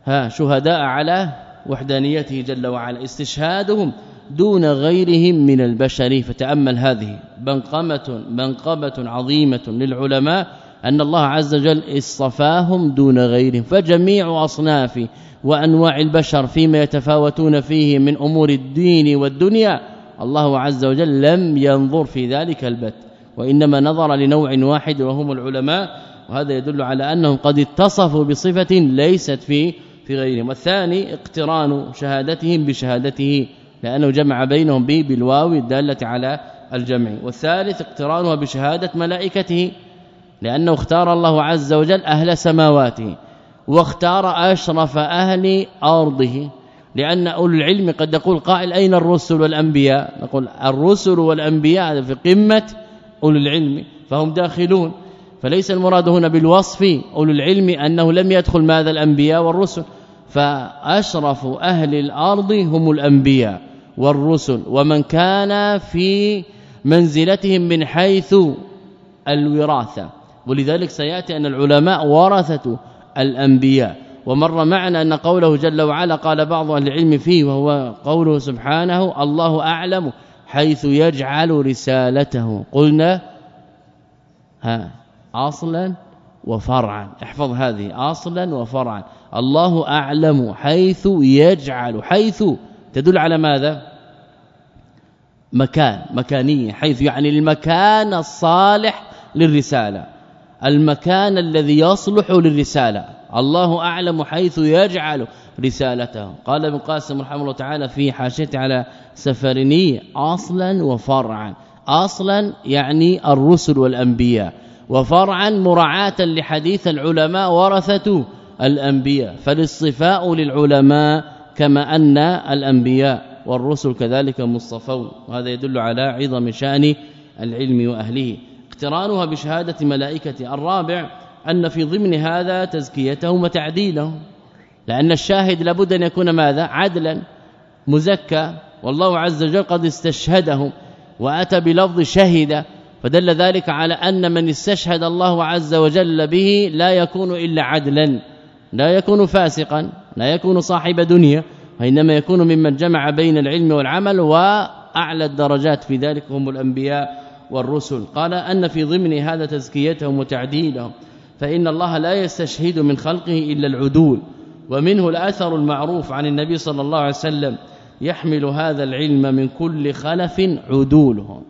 ها شهداء على وحدانيته جل وعلا. استشهادهم دون غيرهم من البشر. فتأمل هذه بنقمة منقبه عظيمة للعلماء أن الله عز وجل اصطفاهم دون غيرهم. فجميع أصناف وأنواع البشر فيما يتفاوتون فيه من أمور الدين والدنيا الله عز وجل لم ينظر في ذلك البت وإنما نظر لنوع واحد وهم العلماء وهذا يدل على أنهم قد اتصفوا بصفة ليست في في غيرهم والثاني اقتران شهادتهم بشهادته لأنه جمع بينهم به بالواو الدالة على الجمع والثالث اقترانها بشهادة ملائكته لأنه اختار الله عز وجل أهل سماواته واختار أشرف أهل أرضه لأن أولو العلم قد يقول قائل أين الرسل والأنبياء؟ نقول الرسل والأنبياء في قمة أولو العلم فهم داخلون. فليس المراد هنا بالوصف أولو العلم أنه لم يدخل ماذا؟ الأنبياء والرسل. فأشرف أهل الأرض هم الأنبياء والرسل ومن كان في منزلتهم من حيث الوراثة. ولذلك سيأتي أن العلماء ورثه الأنبياء. ومر معنا أن قوله جل وعلا قال بعض أهل العلم فيه وهو قوله سبحانه الله أعلم حيث يجعل رسالته. قلنا ها أصلا وفرعا. احفظ هذه أصلا وفرعا. الله أعلم حيث يجعل حيث تدل على ماذا؟ مكان مكانية حيث يعني المكان الصالح للرسالة. المكان الذي يصلح للرسالة. الله أعلم حيث يجعل رسالته. قال ابن قاسم رحمه الله تعالى في حاشيته على سفرني أصلا وفرعا. أصلا يعني الرسل والأنبياء. وفرعا مراعاة لحديث العلماء ورثة الأنبياء. فالاصطفاء للعلماء كما أن الأنبياء والرسل كذلك مصطفون. وهذا يدل على عظم شأن العلم وأهله. اقترانها بشهادة ملائكة الرابع أن في ضمن هذا تزكيتهم وتعديلهم. لأن الشاهد لابد أن يكون ماذا؟ عدلا مزكى. والله عز وجل قد استشهدهم وأتى بلفظ شهد فدل ذلك على أن من استشهد الله عز وجل به لا يكون إلا عدلا لا يكون فاسقا لا يكون صاحب دنيا وإنما يكون ممن جمع بين العلم والعمل وأعلى الدرجات في ذلك هم الأنبياء. والرسل. قال أن في ضمن هذا تزكيتهم وتعديلهم فإن الله لا يستشهد من خلقه إلا العدول ومنه الأثر المعروف عن النبي صلى الله عليه وسلم يحمل هذا العلم من كل خلف عدوله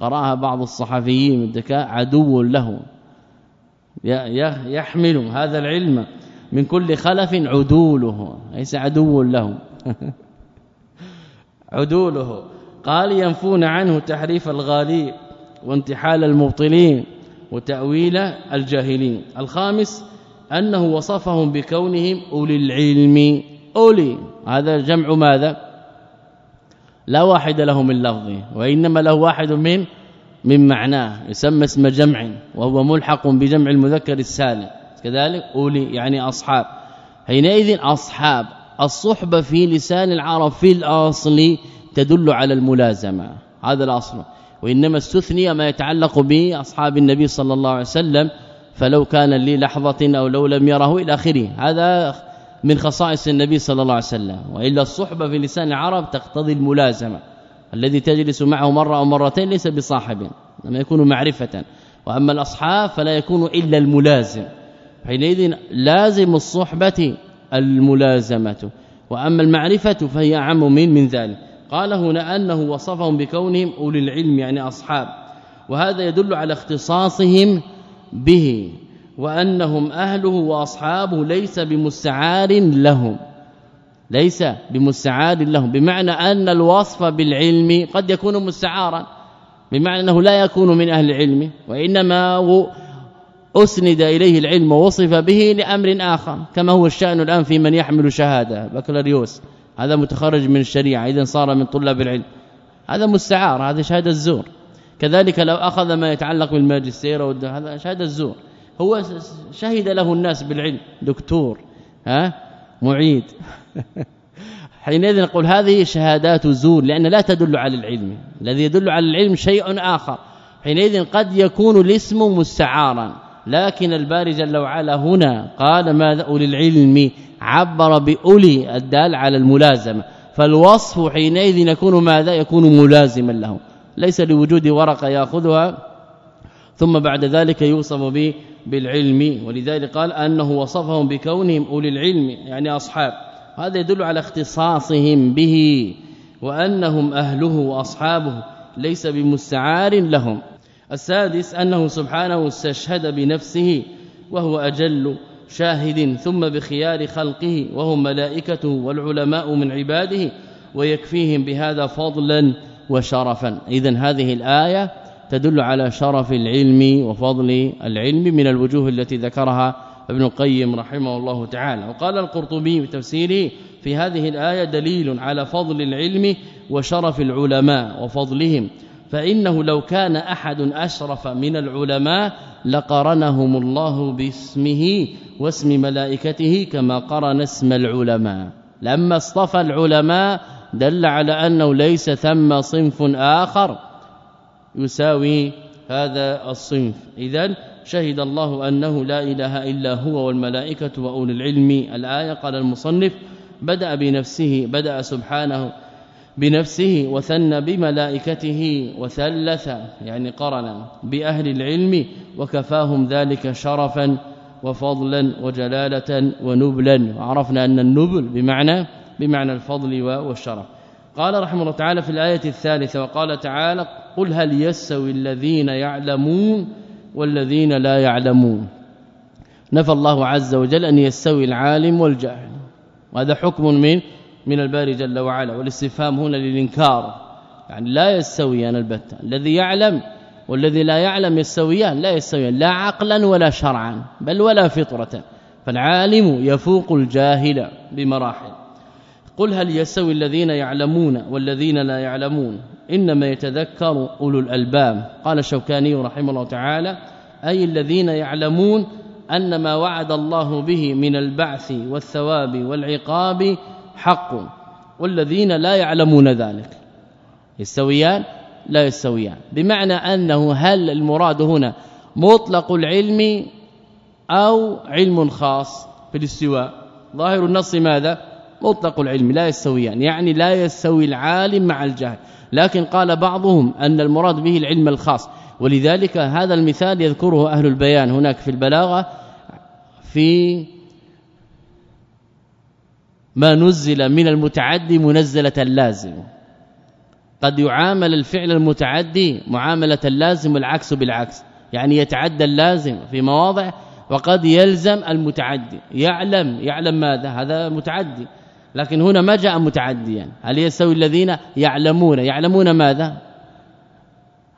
قرأها بعض الصحفيين الذكاء عدو له يحمل هذا العلم من كل خلف عدوله ليس عدو له عدوله قال ينفون عنه تحريف الغالي وانتحال المبطلين وتأويل الجاهلين. الخامس أنه وصفهم بكونهم أولي العلم. أولي. هذا جمع ماذا؟ لا واحد له من لفظه وإنما له واحد من من معناه يسمى اسم جمع وهو ملحق بجمع المذكر السالم. كذلك أولي يعني أصحاب. حينئذ أصحاب الصحبة في لسان العرب في الأصل تدل على الملازمة. هذا الأصل. وإنما استثني ما يتعلق بأصحاب النبي صلى الله عليه وسلم فلو كان لي لحظة أو لو لم يره إلى آخره. هذا من خصائص النبي صلى الله عليه وسلم. وإلا الصحبة في لسان العرب تقتضي الملازمة. الذي تجلس معه مرة أو مرتين ليس بصاحب لما يكون معرفة. وأما الأصحاب فلا يكون إلا الملازم. حينئذ لازم الصحبة الملازمة. وأما المعرفة فهي أعم من من ذلك. قال هنا أنه وصفهم بكونهم أولي العلم يعني أصحاب وهذا يدل على اختصاصهم به وأنهم أهله وأصحابه ليس بمستعار لهم ليس بمستعار لهم بمعنى أن الوصف بالعلم قد يكون مستعارا بمعنى أنه لا يكون من أهل العلم وإنما أسند إليه العلم ووصف به لأمر آخر كما هو الشأن الآن في من يحمل شهادة بكالوريوس. هذا متخرج من الشريعة اذا صار من طلاب العلم. هذا مستعار هذا شهادة الزور. كذلك لو أخذ ما يتعلق بالماجستير هذا شهادة الزور. هو شهد له الناس بالعلم. دكتور ها؟ معيد. حينئذ نقول هذه شهادات زور لأن لا تدل على العلم. الذي يدل على العلم شيء آخر. حينئذ قد يكون الاسم مستعارا. لكن الباري جل وعلا هنا قال ماذا أولي العلم عبر بأولي الدال على الملازمة. فالوصف حينئذ يكون ماذا؟ يكون ملازما له. ليس لوجود ورقة يأخذها ثم بعد ذلك يوصف به بالعلم. ولذلك قال أنه وصفهم بكونهم أولي العلم يعني أصحاب. هذا يدل على اختصاصهم به وأنهم أهله وأصحابه. ليس بمستعار لهم. السادس أنه سبحانه استشهد بنفسه وهو أجل شاهد ثم بخيار خلقه وهم ملائكته والعلماء من عباده ويكفيهم بهذا فضلا وشرفا. اذا هذه الآية تدل على شرف العلم وفضل العلم من الوجوه التي ذكرها ابن القيم رحمه الله تعالى. وقال القرطبي بتفسيره في هذه الآية دليل على فضل العلم وشرف العلماء وفضلهم. فإنه لو كان أحد أشرف من العلماء لقرنهم الله باسمه واسم ملائكته كما قرن اسم العلماء. لما اصطفى العلماء دل على أنه ليس ثم صنف آخر يساوي هذا الصنف. اذا شهد الله أنه لا إله إلا هو والملائكة وأولي العلم. الآية قال المصنف بدأ بنفسه بدأ سبحانه بنفسه وثنى بملائكته وثلث يعني قرن بأهل العلم وكفاهم ذلك شرفا وفضلا وجلالة ونبلا. وعرفنا أن النبل بمعنى بمعنى الفضل والشرف. قال رحمه الله تعالى في الآية الثالثة وقال تعالى قل هل يستوي الذين يعلمون والذين لا يعلمون؟ نفى الله عز وجل أن يستوي العالم والجاهل. وهذا حكم من من الباري جل وعلا والاستفهام هنا للإنكار. يعني لا يستويان البتة. الذي يعلم والذي لا يعلم يستويان لا يستويان لا عقلا ولا شرعا بل ولا فطرة. فالعالم يفوق الجاهل بمراحل. قل هل يستوي الذين يعلمون والذين لا يعلمون؟ إنما يتذكر أولو الألباب. قال الشوكاني رحمه الله تعالى أي الذين يعلمون أن ما وعد الله به من البعث والثواب والعقاب حق والذين لا يعلمون ذلك. يستويان؟ لا يستويان. بمعنى أنه هل المراد هنا مطلق العلم أو علم خاص في الاستواء ظاهر النص ماذا؟ مطلق العلم لا يستويان. يعني لا يستوي العالم مع الجاهل لكن قال بعضهم أن المراد به العلم الخاص. ولذلك هذا المثال يذكره أهل البيان هناك في البلاغة في ما نزل من المتعدي منزلة اللازم. قد يعامل الفعل المتعدي معاملة اللازم والعكس بالعكس. يعني يتعدى اللازم في مواضع وقد يلزم المتعدي. يعلم يعلم ماذا؟ هذا متعدي. لكن هنا ما جاء متعديا. هل يستوي الذين يعلمون؟ يعلمون ماذا؟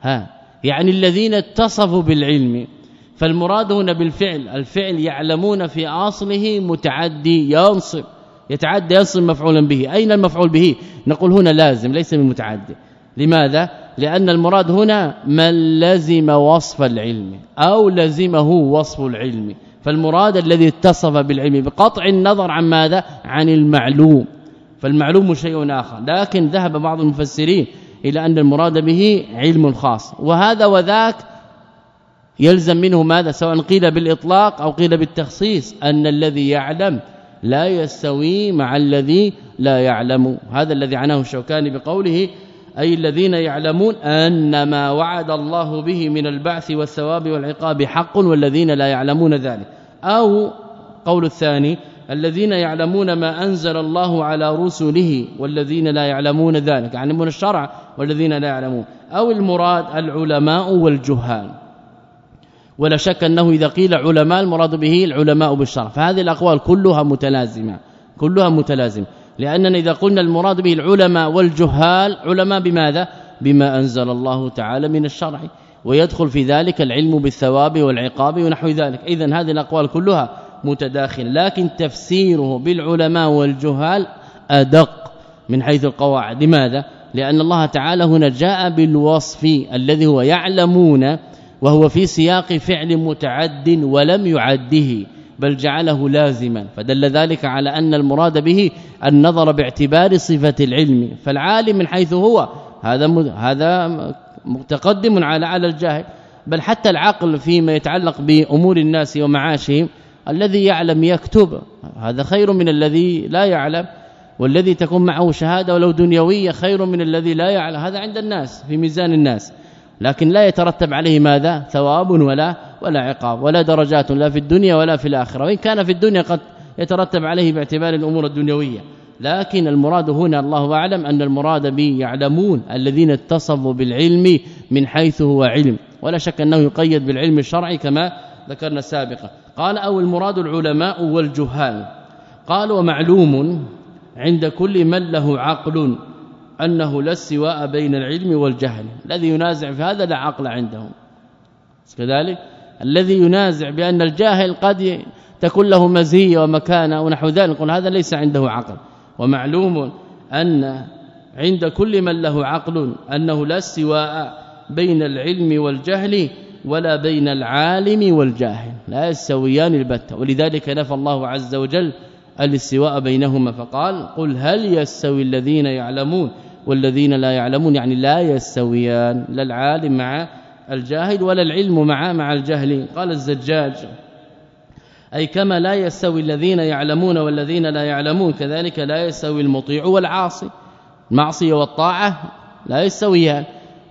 ها يعني الذين اتصفوا بالعلم. فالمراد هنا بالفعل الفعل يعلمون في أصله متعدي ينصب. يتعدى يصل مفعولا به. أين المفعول به؟ نقول هنا لازم ليس من متعدي لماذا؟ لأن المراد هنا من لزم وصف العلم أو لزمه وصف العلم. فالمراد الذي اتصف بالعلم بقطع النظر عن ماذا؟ عن المعلوم. فالمعلوم شيء آخر. لكن ذهب بعض المفسرين إلى أن المراد به علم خاص. وهذا وذاك يلزم منه ماذا؟ سواء قيل بالإطلاق أو قيل بالتخصيص أن الذي يعلم لا يستوي مع الذي لا يعلم. هذا الذي عناه الشوكاني بقوله أي الذين يعلمون أن ما وعد الله به من البعث والثواب والعقاب حق والذين لا يعلمون ذلك. أو قول الثاني الذين يعلمون ما أنزل الله على رسله والذين لا يعلمون ذلك. يعلمون الشرع والذين لا يعلمون. أو المراد العلماء والجهال. ولا شك أنه إذا قيل علماء المراد به العلماء بالشرع. فهذه الأقوال كلها متلازمة كلها متلازمة. لأننا إذا قلنا المراد به العلماء والجهال علماء بماذا؟ بما أنزل الله تعالى من الشرع. ويدخل في ذلك العلم بالثواب والعقاب ونحو ذلك. اذا هذه الأقوال كلها متداخلة. لكن تفسيره بالعلماء والجهال أدق من حيث القواعد. لماذا؟ لأن الله تعالى هنا جاء بالوصف الذي هو يعلمون وهو في سياق فعل متعد ولم يعده بل جعله لازما فدل ذلك على أن المراد به النظر باعتبار صفة العلم فالعالم من حيث هو هذا هذا متقدم على على الجاهل بل حتى العقل فيما يتعلق بأمور الناس ومعاشهم الذي يعلم يكتب هذا خير من الذي لا يعلم والذي تكون معه شهادة ولو دنيوية خير من الذي لا يعلم هذا عند الناس في ميزان الناس. لكن لا يترتب عليه ماذا؟ ثواب ولا ولا عقاب ولا درجات لا في الدنيا ولا في الآخرة. وإن كان في الدنيا قد يترتب عليه باعتبار الأمور الدنيوية. لكن المراد هنا الله أعلم أن المراد به يعلمون الذين اتصفوا بالعلم من حيث هو علم. ولا شك أنه يقيد بالعلم الشرعي كما ذكرنا سابقا. قال أو المراد العلماء والجهال. قال ومعلوم عند كل من له عقل. أنه لا استواء بين العلم والجهل. الذي ينازع في هذا لا عقل عندهم. كذلك الذي ينازع بأن الجاهل قد تكون له مزية ومكانة ونحو ذلك. نقول هذا ليس عنده عقل. ومعلوم أن عند كل من له عقل أنه لا استواء بين العلم والجهل ولا بين العالم والجاهل. لا يستويان البتة. ولذلك نفى الله عز وجل الاستواء بينهما فقال قل هل يستوي الذين يعلمون والذين لا يعلمون؟ يعني لا يستويان لا العالم مع الجاهل ولا العلم مع مع الجهل قال الزجاج أي كما لا يستوي الذين يعلمون والذين لا يعلمون كذلك لا يستوي المطيع والعاصي. المعصية والطاعة لا يستويان.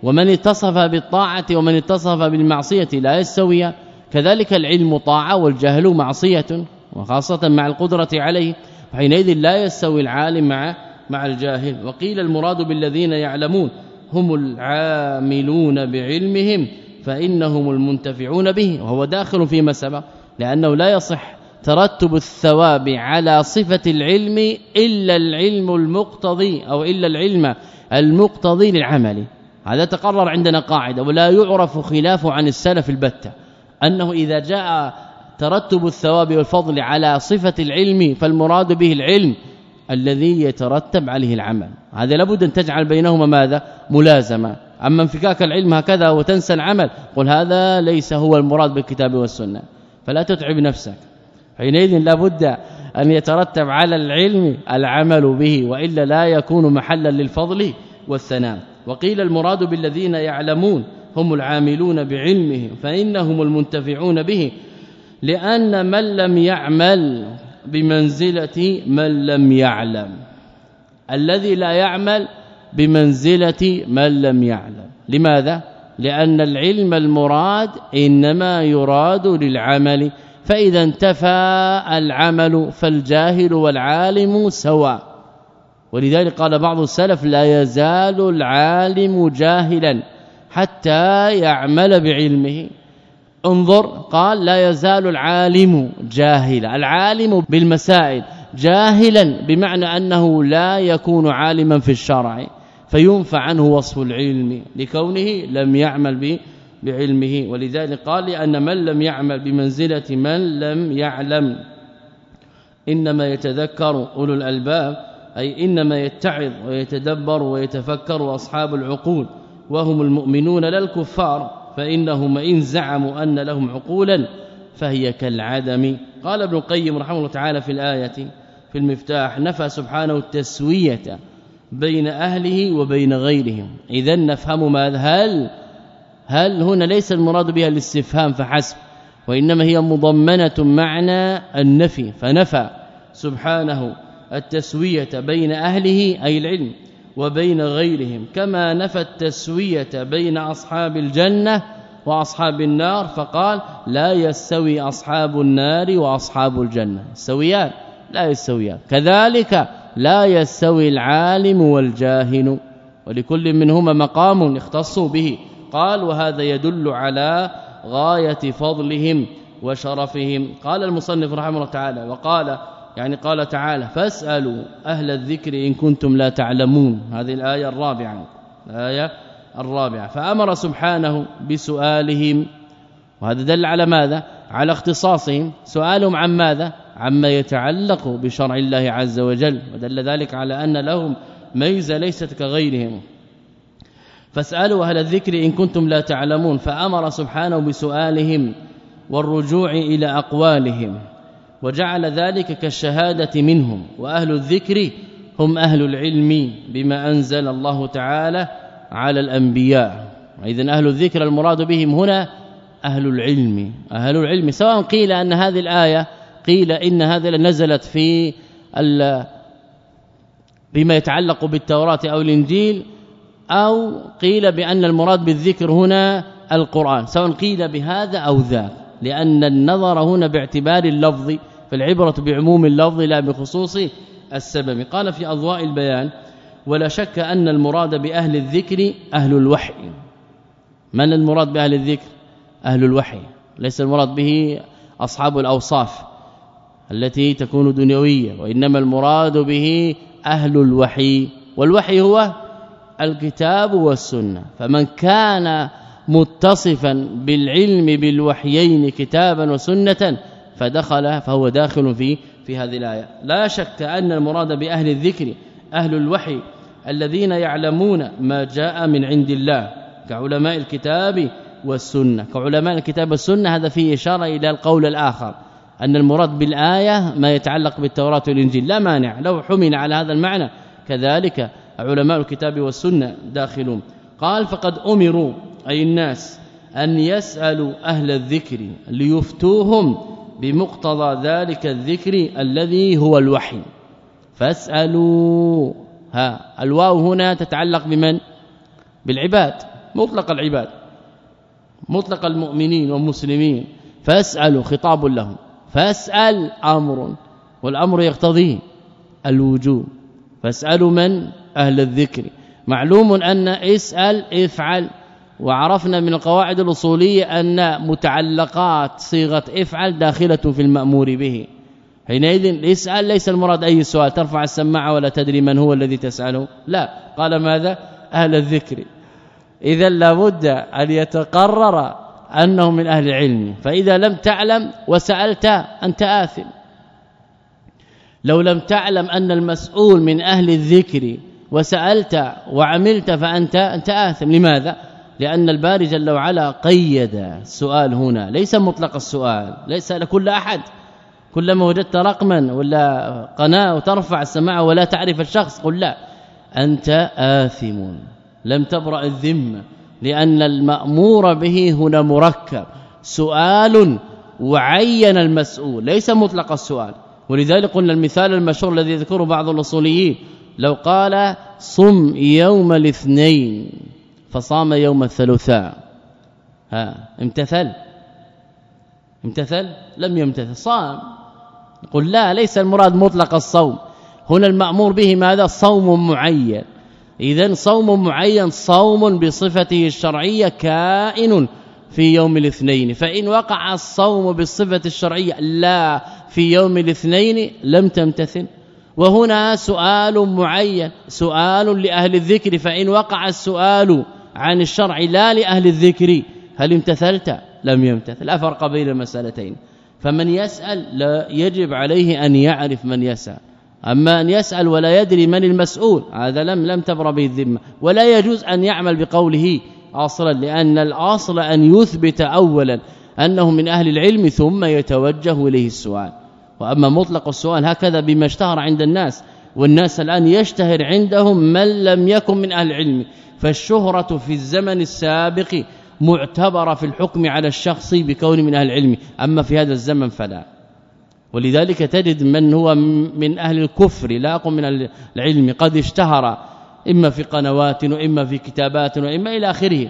ومن اتصف بالطاعة ومن اتصف بالمعصية لا يستويان. كذلك العلم طاعة والجهل معصية. وخاصة مع القدرة عليه حينئذ لا يستوي العالم مع مع الجاهل. وقيل المراد بالذين يعلمون هم العاملون بعلمهم فإنهم المنتفعون به. وهو داخل فيما سبق لأنه لا يصح ترتب الثواب على صفة العلم إلا العلم المقتضي أو إلا العلم المقتضي للعمل. هذا تقرر عندنا قاعدة ولا يعرف خلافه عن السلف البتة أنه إذا جاء ترتب الثواب والفضل على صفة العلم فالمراد به العلم الذي يترتب عليه العمل. هذا لابد أن تجعل بينهما ماذا؟ ملازمة. أما انفكاك العلم هكذا وتنسى العمل قل هذا ليس هو المراد بالكتاب والسنة. فلا تتعب نفسك. حينئذ لابد أن يترتب على العلم العمل به وإلا لا يكون محلا للفضل والثناء. وقيل المراد بالذين يعلمون هم العاملون بعلمهم فإنهم المنتفعون به. لأن من لم يعمل بمنزلة من لم يعلم. الذي لا يعمل بمنزلة من لم يعلم. لماذا؟ لأن العلم المراد إنما يراد للعمل. فإذا انتفى العمل فالجاهل والعالم سواء. ولذلك قال بعض السلف لا يزال العالم جاهلا حتى يعمل بعلمه. انظر قال لا يزال العالم جاهلا. العالم بالمسائل جاهلا بمعنى أنه لا يكون عالما في الشرع فينفع عنه وصف العلم لكونه لم يعمل به بعلمه. ولذلك قال لأن من لم يعمل بمنزلة من لم يعلم. إنما يتذكر أولو الألباب أي إنما يتعظ ويتدبر ويتفكر أصحاب العقول وهم المؤمنون لا الكفار. فإنهم إن زعموا أن لهم عقولا فهي كالعدم. قال ابن القيم رحمه الله تعالى في الآية في المفتاح نفى سبحانه التسوية بين أهله وبين غيرهم. اذا نفهم ماذا؟ هل هل هنا ليس المراد بها الاستفهام فحسب وإنما هي مضمنة معنى النفي. فنفى سبحانه التسوية بين أهله أي العلم وبين غيرهم كما نفى التسوية بين أصحاب الجنة وأصحاب النار فقال لا يستوي أصحاب النار وأصحاب الجنة. سويان لا يستويان. كذلك لا يستوي العالم والجاهل. ولكل منهما مقام اختصوا به. قال وهذا يدل على غاية فضلهم وشرفهم. قال المصنف رحمه الله تعالى وقال يعني قال تعالى فاسألوا أهل الذكر إن كنتم لا تعلمون. هذه الآية الرابعة الآية الرابعة. فأمر سبحانه بسؤالهم وهذا دل على ماذا؟ على اختصاصهم. سؤالهم عن ماذا؟ عما يتعلق بشرع الله عز وجل. ودل ذلك على أن لهم ميزة ليست كغيرهم. فاسألوا أهل الذكر إن كنتم لا تعلمون. فأمر سبحانه بسؤالهم والرجوع إلى أقوالهم. وجعل ذلك كالشهادة منهم وأهل الذكر هم أهل العلم بما أنزل الله تعالى على الأنبياء. اذا أهل الذكر المراد بهم هنا أهل العلم. أهل العلم سواء قيل أن هذه الآية قيل إن هذه نزلت في بما يتعلق بالتوراة أو الإنجيل أو قيل بأن المراد بالذكر هنا القرآن سواء قيل بهذا أو ذاك لأن النظر هنا باعتبار اللفظ فالعبرة بعموم اللفظ لا بخصوص السبب. قال في أضواء البيان ولا شك أن المراد بأهل الذكر أهل الوحي. من المراد بأهل الذكر؟ أهل الوحي. ليس المراد به أصحاب الأوصاف التي تكون دنيوية وإنما المراد به أهل الوحي. والوحي هو الكتاب والسنة. فمن كان متصفا بالعلم بالوحيين كتابا وسنة فدخل فهو داخل في في هذه الآية. لا شك أن المراد بأهل الذكر أهل الوحي الذين يعلمون ما جاء من عند الله كعلماء الكتاب والسنة. كعلماء الكتاب والسنة هذا فيه إشارة إلى القول الآخر أن المراد بالآية ما يتعلق بالتوراة والإنجيل. لا مانع لو حمل على هذا المعنى. كذلك علماء الكتاب والسنة داخلون. قال فقد أمروا أي الناس أن يسألوا أهل الذكر ليفتوهم بمقتضى ذلك الذكر الذي هو الوحي. فاسألوا. ها الواو هنا تتعلق بمن؟ بالعباد مطلق العباد مطلق المؤمنين والمسلمين. فاسألوا خطاب لهم. فاسأل أمر والأمر يقتضي الوجوب. فاسألوا من؟ أهل الذكر. معلوم أن اسأل افعل. وعرفنا من القواعد الأصولية أن متعلقات صيغة افعل داخلة في المأمور به. حينئذ اسأل ليس المراد أي سؤال ترفع السماعة ولا تدري من هو الذي تسأله؟ لا. قال ماذا؟ أهل الذكر. إذا لابد أن يتقرر أنه من أهل العلم. فإذا لم تعلم وسألت أنت آثم. لو لم تعلم أن المسؤول من أهل الذكر وسألت وعملت فأنت أنت آثم. لماذا؟ لأن الباري جل وعلا قيد السؤال هنا. ليس مطلق السؤال ليس لكل أحد. كلما وجدت رقما ولا قناة وترفع السماعه ولا تعرف الشخص قل لا أنت آثم. لم تبرأ الذمه لأن المأمور به هنا مركب. سؤال وعين المسؤول ليس مطلق السؤال. ولذلك قلنا المثال المشهور الذي يذكره بعض الأصوليين لو قال صم يوم الاثنين. فصام يوم الثلاثاء. ها امتثل. امتثل؟ لم يمتثل صام. قل لا ليس المراد مطلق الصوم. هنا المأمور به ماذا؟ صوم معين. اذا صوم معين صوم بصفته الشرعية كائن في يوم الاثنين. فإن وقع الصوم بالصفة الشرعية لا في يوم الاثنين لم تمتثل. وهنا سؤال معين سؤال لأهل الذكر. فإن وقع السؤال عن الشرع لا لأهل الذكر. هل امتثلت؟ لم يمتثل. لا فرق بين المسألتين. فمن يسأل لا يجب عليه أن يعرف من يسأل. أما أن يسأل ولا يدري من المسؤول هذا لم لم تبر به الذمة. ولا يجوز أن يعمل بقوله أصلا لأن الأصل أن يثبت اولا أنه من أهل العلم ثم يتوجه إليه السؤال. وأما مطلق السؤال هكذا بما اشتهر عند الناس والناس الآن يشتهر عندهم من لم يكن من أهل العلم. فالشهرة في الزمن السابق معتبرة في الحكم على الشخص بكون من أهل العلم أما في هذا الزمن فلا. ولذلك تجد من هو من أهل الكفر لا أقول من العلم قد اشتهر إما في قنوات وإما في كتابات وإما إلى آخره.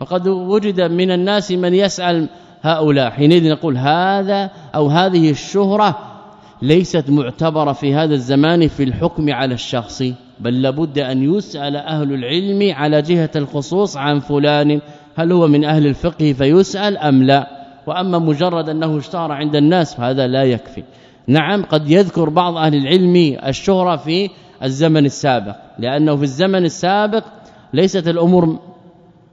فقد وجد من الناس من يسأل هؤلاء حينئذ نقول هذا أو هذه الشهرة ليست معتبرة في هذا الزمان في الحكم على الشخص. بل لابد أن يسأل أهل العلم على جهة الخصوص عن فلان هل هو من أهل الفقه فيسأل أم لا؟ وأما مجرد أنه اشتهر عند الناس فهذا لا يكفي. نعم قد يذكر بعض أهل العلم الشهرة في الزمن السابق لأنه في الزمن السابق ليست الأمور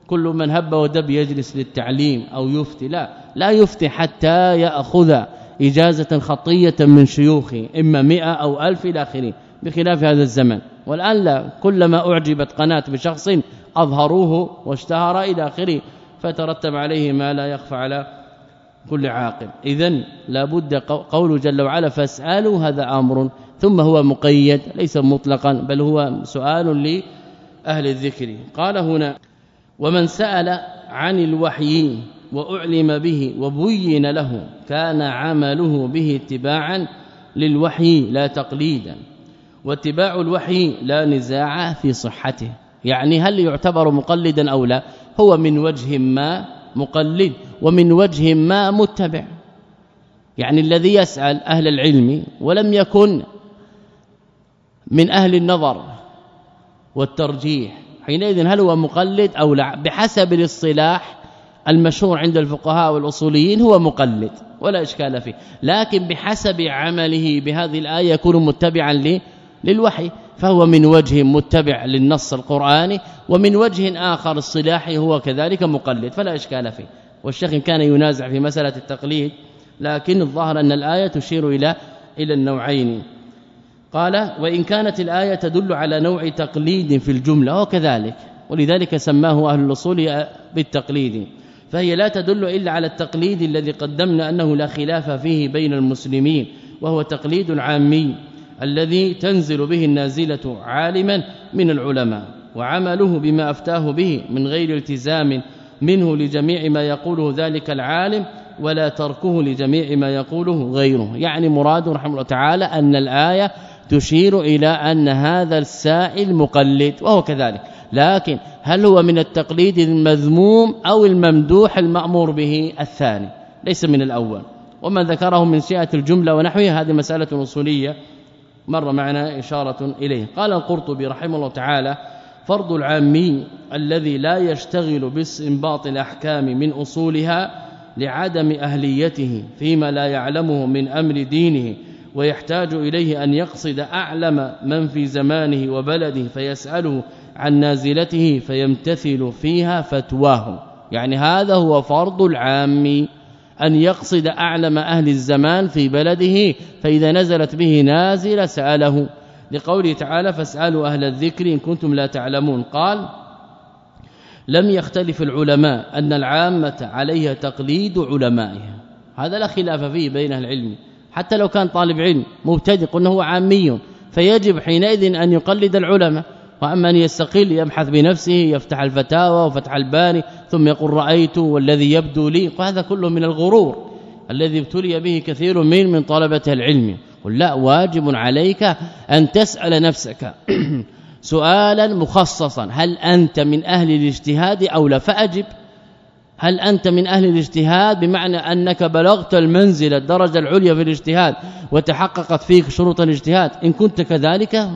كل من هب ودب يجلس للتعليم أو يفتي لا لا يفتي حتى يأخذ إجازة خطية من شيوخه إما مئة أو ألف إلى آخره. بخلاف هذا الزمن. والآن لا كلما أعجبت قناة بشخص أظهروه واشتهر إلى آخره فترتب عليه ما لا يخفى على كل عاقل. اذا لابد قول جل وعلا فاسألوا هذا أمر ثم هو مقيد ليس مطلقا بل هو سؤال لأهل الذكر. قال هنا ومن سأل عن الوحي وأعلم به وبين له كان عمله به اتباعا للوحي لا تقليدا. واتباع الوحي لا نزاع في صحته. يعني هل يعتبر مقلدا أو لا؟ هو من وجه ما مقلد ومن وجه ما متبع. يعني الذي يسأل أهل العلم ولم يكن من أهل النظر والترجيح. حينئذ هل هو مقلد أو لا؟ بحسب الاصطلاح المشهور عند الفقهاء والأصوليين هو مقلد ولا إشكال فيه. لكن بحسب عمله بهذه الآية يكون متبعا للوحي فهو من وجه متبع للنص القرآني ومن وجه آخر الصلاحي هو كذلك مقلد فلا إشكال فيه. والشيخ كان ينازع في مسألة التقليد لكن الظاهر أن الآية تشير إلى إلى النوعين. قال وإن كانت الآية تدل على نوع تقليد في الجملة وكذلك ولذلك سماه أهل الأصول بالتقليد. فهي لا تدل إلا على التقليد الذي قدمنا أنه لا خلاف فيه بين المسلمين وهو تقليد عامي الذي تنزل به النازلة عالما من العلماء وعمله بما أفتاه به من غير التزام منه لجميع ما يقوله ذلك العالم ولا تركه لجميع ما يقوله غيره. يعني مراد رحمه الله تعالى أن الآية تشير إلى أن هذا السائل مقلد وهو كذلك. لكن هل هو من التقليد المذموم أو الممدوح المأمور به؟ الثاني ليس من الأول. وما ذكره من سيئه الجملة ونحوها هذه مسألة أصولية. مر معنا إشارة إليه. قال القرطبي رحمه الله تعالى فرض العامي الذي لا يشتغل باستنباط الأحكام من أصولها لعدم أهليته فيما لا يعلمه من أمر دينه ويحتاج إليه أن يقصد أعلم من في زمانه وبلده فيسأله عن نازلته فيمتثل فيها فتواه. يعني هذا هو فرض العام. أن يقصد أعلم أهل الزمان في بلده فإذا نزلت به نازل سأله. لقوله تعالى فاسألوا أهل الذكر إن كنتم لا تعلمون قال لم يختلف العلماء أن العامة عليها تقليد علمائها هذا لا خلاف فيه بين العلم. حتى لو كان طالب علم مبتدئ قلنا هو عامي فيجب حينئذ أن يقلد العلماء. وأما ان يستقل يبحث بنفسه يفتح الفتاوى وفتح الباني ثم يقول رأيت والذي يبدو لي وهذا كله من الغرور الذي ابتلي به كثير من من طلبة العلم. قل لا واجب عليك أن تسأل نفسك. سؤالا مخصصا هل أنت من أهل الاجتهاد أو لا؟ فأجب. هل أنت من أهل الاجتهاد؟ بمعنى أنك بلغت المنزلة الدرجة العليا في الاجتهاد وتحققت فيك شروط الاجتهاد. إن كنت كذلك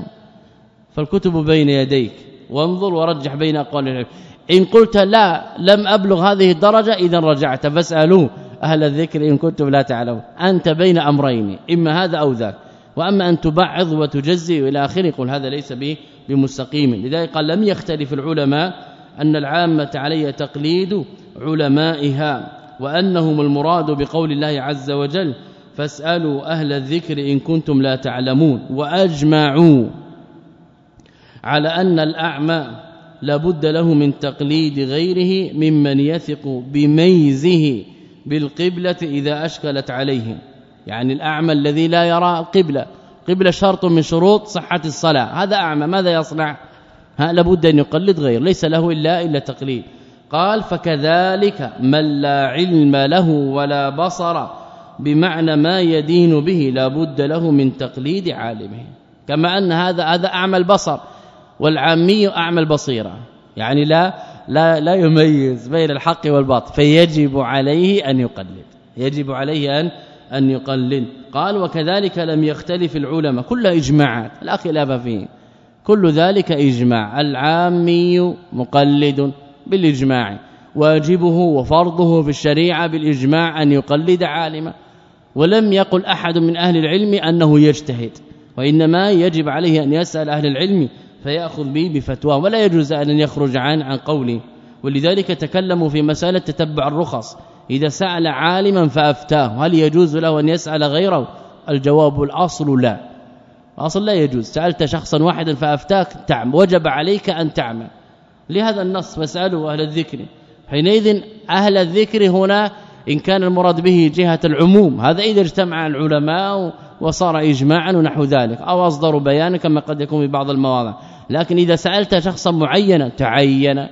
فالكتب بين يديك. وانظر ورجح بين أقوال العلم. إن قلت لا لم أبلغ هذه الدرجة إذا رجعت. فاسألوا أهل الذكر إن كنتم لا تعلمون. أنت بين أمرين إما هذا أو ذاك. وأما أن تبعض وتجزي إلى آخره قل هذا ليس به بمستقيم. لذلك قال لم يختلف العلماء أن العامة علي تقليد علمائها وأنهم المراد بقول الله عز وجل فاسألوا أهل الذكر إن كنتم لا تعلمون. وأجمعوا. على أن الأعمى لابد له من تقليد غيره ممن يثق بميزه بالقبلة إذا أشكلت عليهم يعني الأعمى الذي لا يرى القبلة. قبلة شرط من شروط صحة الصلاة. هذا أعمى ماذا يصنع؟ لابد أن يقلد غير ليس له إلا إلا تقليد. قال فكذلك من لا علم له ولا بصر بمعنى ما يدين به لابد له من تقليد عالمه. كما أن هذا هذا أعمى البصر. والعامي اعمى البصيره يعني لا لا لا يميز بين الحق والباطل فيجب عليه أن يقلد. يجب عليه أن أن يقلد. قال وكذلك لم يختلف العلماء. كل إجماعات لا خلاف فيه. كل ذلك إجماع. العامي مقلد بالإجماع. واجبه وفرضه في الشريعة بالإجماع أن يقلد عالما. ولم يقل أحد من أهل العلم أنه يجتهد. وإنما يجب عليه أن يسأل أهل العلم فيأخذ به بفتوى ولا يجوز أن يخرج عن عن قوله ولذلك تكلموا في مسألة تتبع الرخص. إذا سأل عالما فأفتاه. هل يجوز له أن يسأل غيره؟ الجواب الأصل لا. اصل لا يجوز. سألت شخصا واحدا فأفتاك؟ تعم. وجب عليك أن تعمل لهذا النص فاسألوا أهل الذكر. حينئذ أهل الذكر هنا إن كان المراد به جهة العموم. هذا إذا اجتمع العلماء وصار إجماعا ونحو ذلك. أو أصدروا بيانا كما قد يكون في بعض المواضع. لكن إذا سألت شخصا معينا تعين.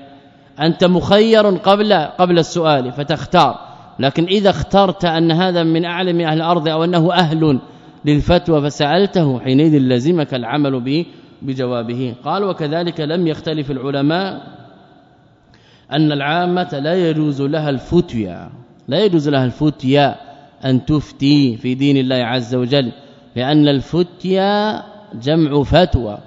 أنت مخير قبل قبل السؤال فتختار. لكن إذا اخترت أن هذا من أعلم أهل الأرض أو أنه أهل للفتوى فسألته حينئذ لزمك العمل به بجوابه. قال وكذلك لم يختلف العلماء أن العامة لا يجوز لها الفتيا لا يجوز لها الفتيا أن تفتي في دين الله عز وجل لأن الفتيا جمع فتوى.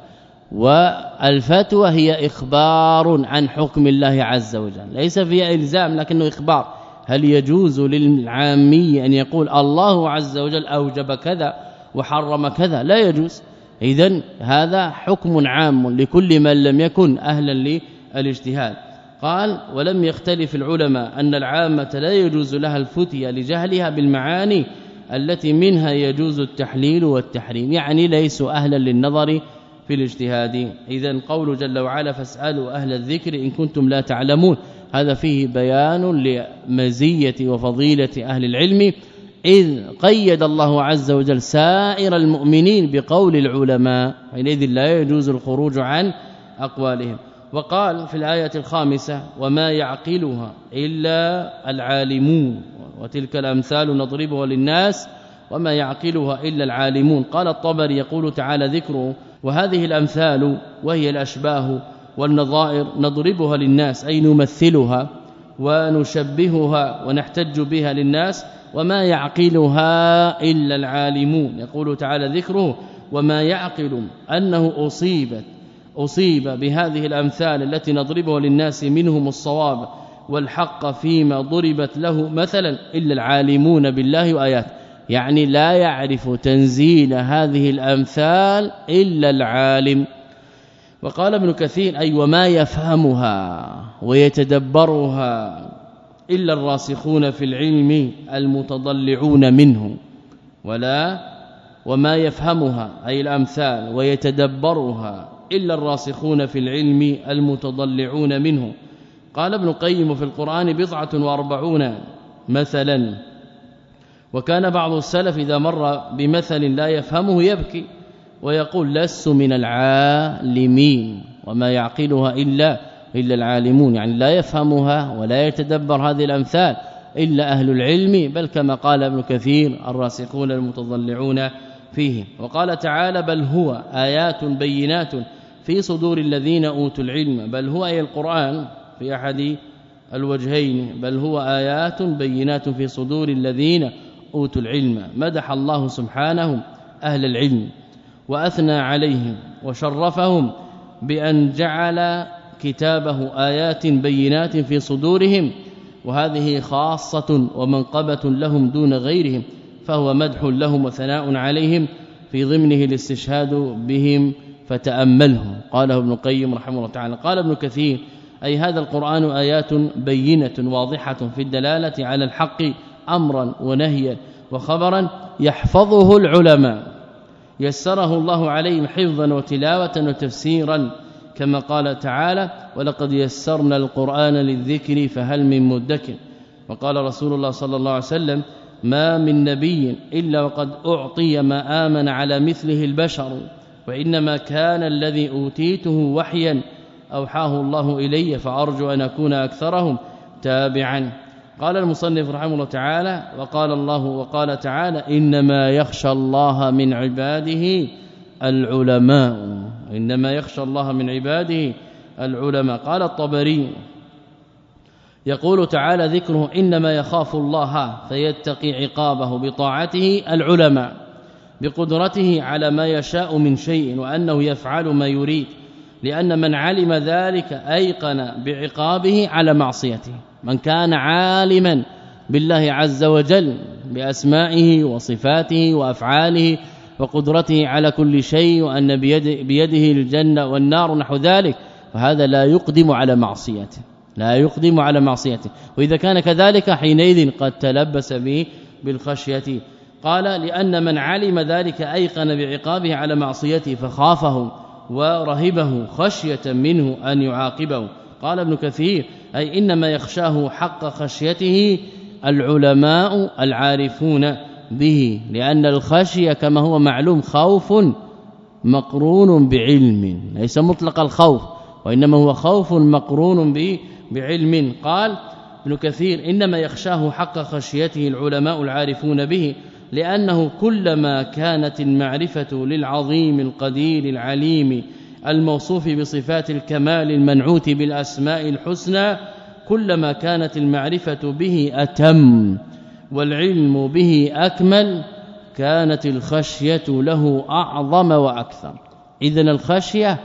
والفتوى هي إخبار عن حكم الله عز وجل. ليس فيها إلزام لكنه إخبار. هل يجوز للعامي أن يقول الله عز وجل أوجب كذا وحرم كذا؟ لا يجوز. اذا هذا حكم عام لكل من لم يكن أهلا للاجتهاد. قال ولم يختلف العلماء أن العامة لا يجوز لها الفتيا لجهلها بالمعاني التي منها يجوز التحليل والتحريم. يعني ليسوا أهلا للنظر في الاجتهاد. اذا قول جل وعلا فاسألوا أهل الذكر إن كنتم لا تعلمون. هذا فيه بيان لمزية وفضيلة أهل العلم. إذ قيد الله عز وجل سائر المؤمنين بقول العلماء حينئذ لا يجوز الخروج عن أقوالهم. وقال في الآية الخامسة وما يعقلها إلا العالمون وتلك الأمثال نضربها للناس وما يعقلها إلا العالمون قال الطبري يقول تعالى ذكره وهذه الأمثال وهي الأشباه والنظائر نضربها للناس أي نمثلها ونشبهها ونحتج بها للناس وما يعقلها إلا العالمون. يقول تعالى ذكره وما يعقل أنه أصيبت أصيب بهذه الأمثال التي نضربها للناس منهم الصواب والحق فيما ضربت له مثلا إلا العالمون بالله وآياته. يعني لا يعرف تنزيل هذه الأمثال إلا العالم. وقال ابن كثير أي وما يفهمها ويتدبرها إلا الراسخون في العلم المتضلعون منه ولا وما يفهمها أي الأمثال ويتدبرها إلا الراسخون في العلم المتضلعون منه. قال ابن قيم في القرآن بضعة وأربعون مثلا. وكان بعض السلف إذا مر بمثل لا يفهمه يبكي ويقول لست من العالمين وما يعقلها إلا إلا العالمون يعني لا يفهمها ولا يتدبر هذه الأمثال إلا أهل العلم بل كما قال ابن كثير الراسخون المتضلعون فيه. وقال تعالى بل هو آيات بينات في صدور الذين أوتوا العلم بل هو أي القرآن في أحد الوجهين بل هو آيات بينات في صدور الذين أوتوا العلم مدح الله سبحانه أهل العلم وأثنى عليهم وشرفهم بأن جعل كتابه آيات بينات في صدورهم وهذه خاصة ومنقبة لهم دون غيرهم فهو مدح لهم وثناء عليهم في ضمنه الاستشهاد بهم فتامله قاله ابن القيم رحمه الله تعالى. قال ابن كثير أي هذا القرآن آيات بينة واضحة في الدلالة على الحق أمرا ونهيا وخبرا يحفظه العلماء. يسره الله عليهم حفظا وتلاوة وتفسيرا. كما قال تعالى ولقد يسرنا القرآن للذكر فهل من مدكر؟ وقال رسول الله صلى الله عليه وسلم ما من نبي إلا وقد أعطي ما آمن على مثله البشر وإنما كان الذي أوتيته وحيا أوحاه الله إلي فأرجو أن أكون أكثرهم تابعا. قال المصنف رحمه الله تعالى وقال الله وقال تعالى إنما يخشى الله من عباده العلماء إنما يخشى الله من عباده العلماء قال الطبري يقول تعالى ذكره إنما يخاف الله فيتقي عقابه بطاعته العلماء بقدرته على ما يشاء من شيء وأنه يفعل ما يريد لأن من علم ذلك أيقن بعقابه على معصيته من كان عالما بالله عز وجل بأسمائه وصفاته وأفعاله وقدرته على كل شيء وأن بيده, بيده الجنة والنار نحو ذلك فهذا لا يقدم على معصيته لا يقدم على معصيته. وإذا كان كذلك حينئذ قد تلبس به بالخشية. قال لأن من علم ذلك أيقن بعقابه على معصيته فخافه ورهبه خشية منه أن يعاقبه. قال ابن كثير أي إنما يخشاه حق خشيته العلماء العارفون به لأن الخشية كما هو معلوم خوف مقرون بعلم ليس مطلق الخوف وإنما هو خوف مقرون بعلم. قال ابن كثير إنما يخشاه حق خشيته العلماء العارفون به لأنه كلما كانت المعرفة للعظيم القدير العليم الموصوف بصفات الكمال المنعوت بالأسماء الحسنى كلما كانت المعرفة به أتم والعلم به أكمل كانت الخشية له أعظم وأكثر. اذا الخشية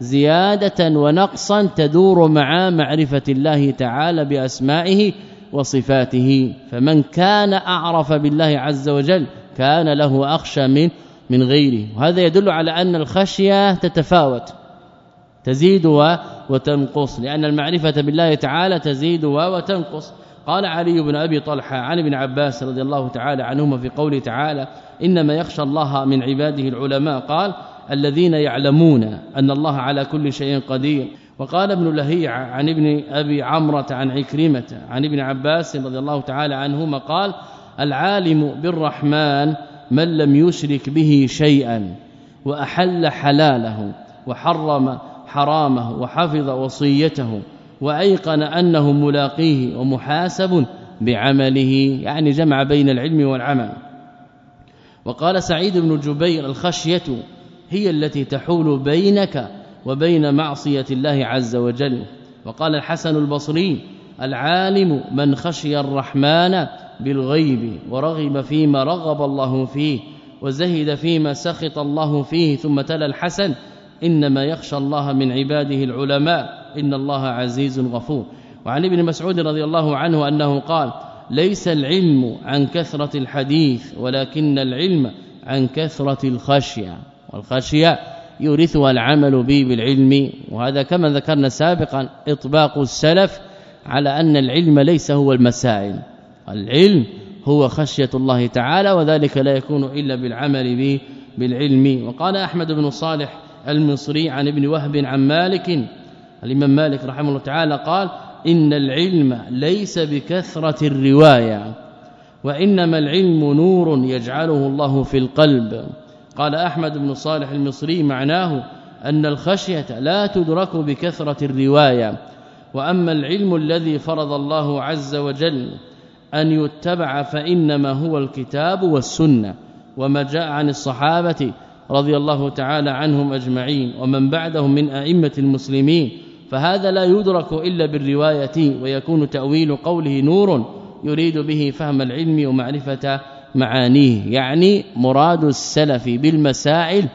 زيادة ونقصا تدور مع معرفة الله تعالى بأسمائه وصفاته. فمن كان أعرف بالله عز وجل كان له أخشى من من غيره. وهذا يدل على أن الخشية تتفاوت تزيد وتنقص لأن المعرفة بالله تعالى تزيد وتنقص. قال علي بن أبي طلحة عن ابن عباس رضي الله تعالى عنهما في قوله تعالى إنما يخشى الله من عباده العلماء قال الذين يعلمون أن الله على كل شيء قدير وقال ابن لهيع عن ابن أبي عمرة عن عكرمة عن ابن عباس رضي الله تعالى عنهما قال العالم بالرحمن من لم يشرك به شيئا وأحل حلاله وحرم حرامه وحفظ وصيته وأيقن أنه ملاقيه ومحاسب بعمله يعني جمع بين العلم والعمل. وقال سعيد بن جبير الخشية هي التي تحول بينك وبين معصية الله عز وجل. وقال الحسن البصري العالم من خشي الرحمن بالغيب ورغب فيما رغب الله فيه وزهد فيما سخط الله فيه ثم تلا الحسن إنما يخشى الله من عباده العلماء إن الله عزيز غفور. وعن ابن مسعود رضي الله عنه أنه قال ليس العلم عن كثرة الحديث ولكن العلم عن كثرة الخشية. والخشية يورثها العمل به بالعلم وهذا كما ذكرنا سابقا إطباق السلف على أن العلم ليس هو المسائل. العلم هو خشية الله تعالى وذلك لا يكون إلا بالعمل به بالعلم. وقال أحمد بن صالح المصري عن ابن وهب عن مالك الإمام مالك رحمه الله تعالى قال إن العلم ليس بكثرة الرواية وإنما العلم نور يجعله الله في القلب. قال أحمد بن صالح المصري معناه أن الخشية لا تدرك بكثرة الرواية وأما العلم الذي فرض الله عز وجل أن يتبع فإنما هو الكتاب والسنة وما جاء عن الصحابة رضي الله تعالى عنهم أجمعين ومن بعدهم من أئمة المسلمين. فهذا لا يدرك إلا بالرواية ويكون تأويل قوله نور يريد به فهم العلم ومعرفة معانيه. يعني مراد السلف بالمسائل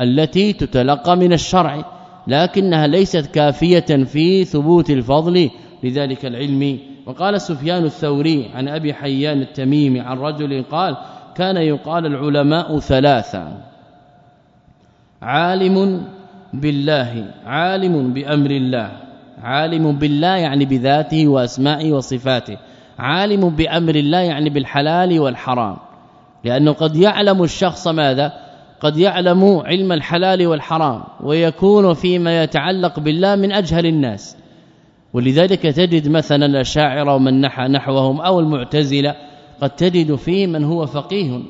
التي تتلقى من الشرع لكنها ليست كافية في ثبوت الفضل. لذلك العلم وقال سفيان الثوري عن أبي حيان التميمي عن رجل قال كان يقال العلماء ثلاثة. عالم بالله عالم بأمر الله عالم بالله يعني بذاته وأسمائه وصفاته عالم بأمر الله يعني بالحلال والحرام. لأنه قد يعلم الشخص ماذا؟ قد يعلم علم الحلال والحرام ويكون فيما يتعلق بالله من أجهل الناس. ولذلك تجد مثلا الأشاعرة ومن نحى نحوهم أو المعتزلة قد تجد فيه من هو فقيه.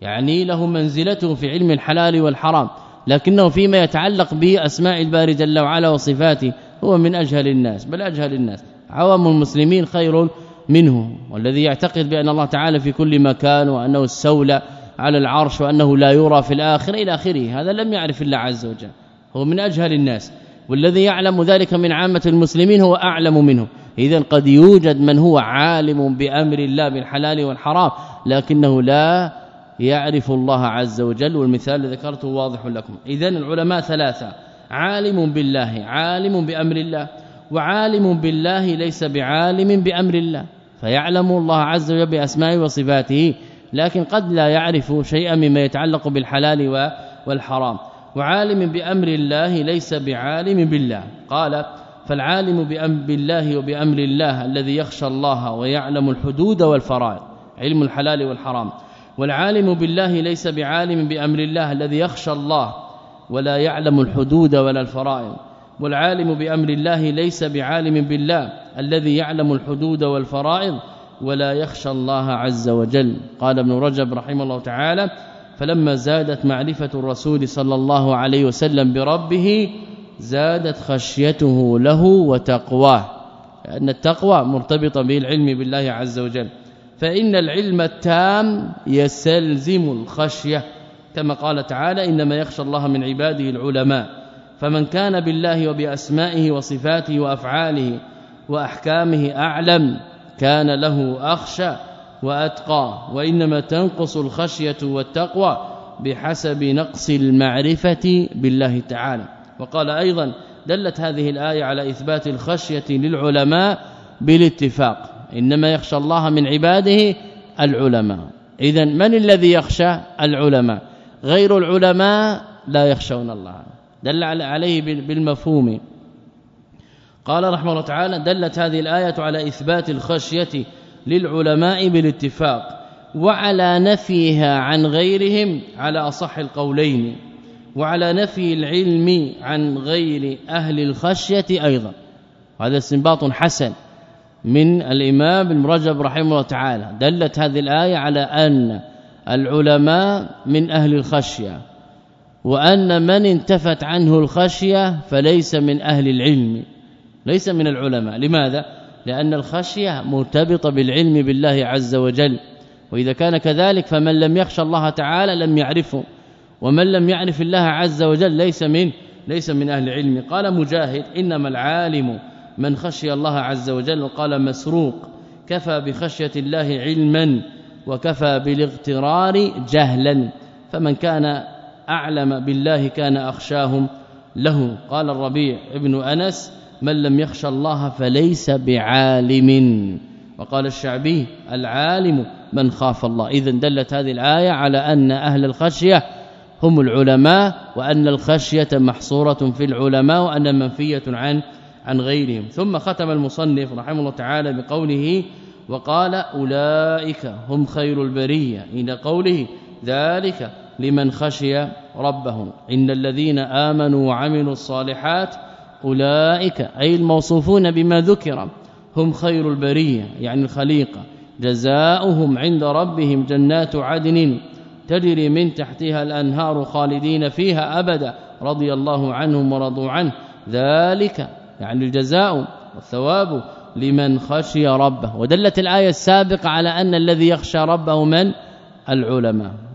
يعني له منزلته في علم الحلال والحرام لكنه فيما يتعلق بأسماء الباري جل وعلا وصفاته هو من أجهل الناس بل أجهل الناس. عوام المسلمين خير منه والذي يعتقد بأن الله تعالى في كل مكان وأنه استولى على العرش وأنه لا يرى في الآخرة إلى آخره. هذا لم يعرف الله عز وجل هو من أجهل الناس. والذي يعلم ذلك من عامة المسلمين هو أعلم منه. اذا قد يوجد من هو عالم بأمر الله بالحلال والحرام لكنه لا يعرف الله عز وجل والمثال الذي ذكرته واضح لكم. اذا العلماء ثلاثة عالم بالله عالم بأمر الله وعالم بالله ليس بعالم بأمر الله. فيعلم الله عز وجل بأسمائه وصفاته لكن قد لا يعرف شيئا مما يتعلق بالحلال والحرام. وعالم بأمر الله ليس بعالم بالله. قال فالعالم بأمر بالله وبأمر الله الذي يخشى الله ويعلم الحدود والفرائض علم الحلال والحرام. والعالم بالله ليس بعالم بأمر الله الذي يخشى الله ولا يعلم الحدود ولا الفرائض. والعالم بأمر الله ليس بعالم بالله الذي يعلم الحدود والفرائض ولا يخشى الله عز وجل. قال ابن رجب رحمه الله تعالى فلما زادت معرفة الرسول صلى الله عليه وسلم بربه زادت خشيته له وتقواه. لأن التقوى مرتبطة بالعلم بالله عز وجل. فإن العلم التام يستلزم الخشية. كما قال تعالى إنما يخشى الله من عباده العلماء. فمن كان بالله وبأسمائه وصفاته وأفعاله وأحكامه أعلم كان له أخشى. وأتقى وإنما تنقص الخشية والتقوى بحسب نقص المعرفة بالله تعالى. وقال أيضا دلت هذه الآية على إثبات الخشية للعلماء بالاتفاق. إنما يخشى الله من عباده العلماء. اذا من الذي يخشى؟ العلماء. غير العلماء لا يخشون الله. دل عليه بالمفهوم. قال رحمه الله تعالى دلت هذه الآية على إثبات الخشية للعلماء بالاتفاق وعلى نفيها عن غيرهم على أصح القولين وعلى نفي العلم عن غير أهل الخشية أيضا. هذا استنباط حسن من الإمام المرجب رحمه الله تعالى. دلت هذه الآية على أن العلماء من أهل الخشية وأن من انتفت عنه الخشية فليس من أهل العلم ليس من العلماء. لماذا؟ لأن الخشية مرتبطة بالعلم بالله عز وجل. وإذا كان كذلك فمن لم يخشى الله تعالى لم يعرفه. ومن لم يعرف الله عز وجل ليس من ليس من أهل العلم. قال مجاهد إنما العالم من خشي الله عز وجل. وقال مسروق كفى بخشية الله علما وكفى بالاغترار جهلا. فمن كان أعلم بالله كان أخشاهم له. قال الربيع ابن أنس من لم يخشى الله فليس بعالم. وقال الشعبي العالم من خاف الله. اذا دلت هذه الآية على أن أهل الخشية هم العلماء وأن الخشية محصورة في العلماء وأن منفية عن عن غيرهم. ثم ختم المصنف رحمه الله تعالى بقوله وقال أولئك هم خير البرية. إلى قوله ذلك لمن خشي ربه إن الذين آمنوا وعملوا الصالحات أولئك أي الموصوفون بما ذكر هم خير البرية يعني الخليقة. جزاؤهم عند ربهم جنات عدن تجري من تحتها الأنهار خالدين فيها أبدا رضي الله عنهم ورضوا عنه. ذلك يعني الجزاء والثواب لمن خشي ربه. ودلت الآية السابقة على أن الذي يخشى ربه من؟ العلماء.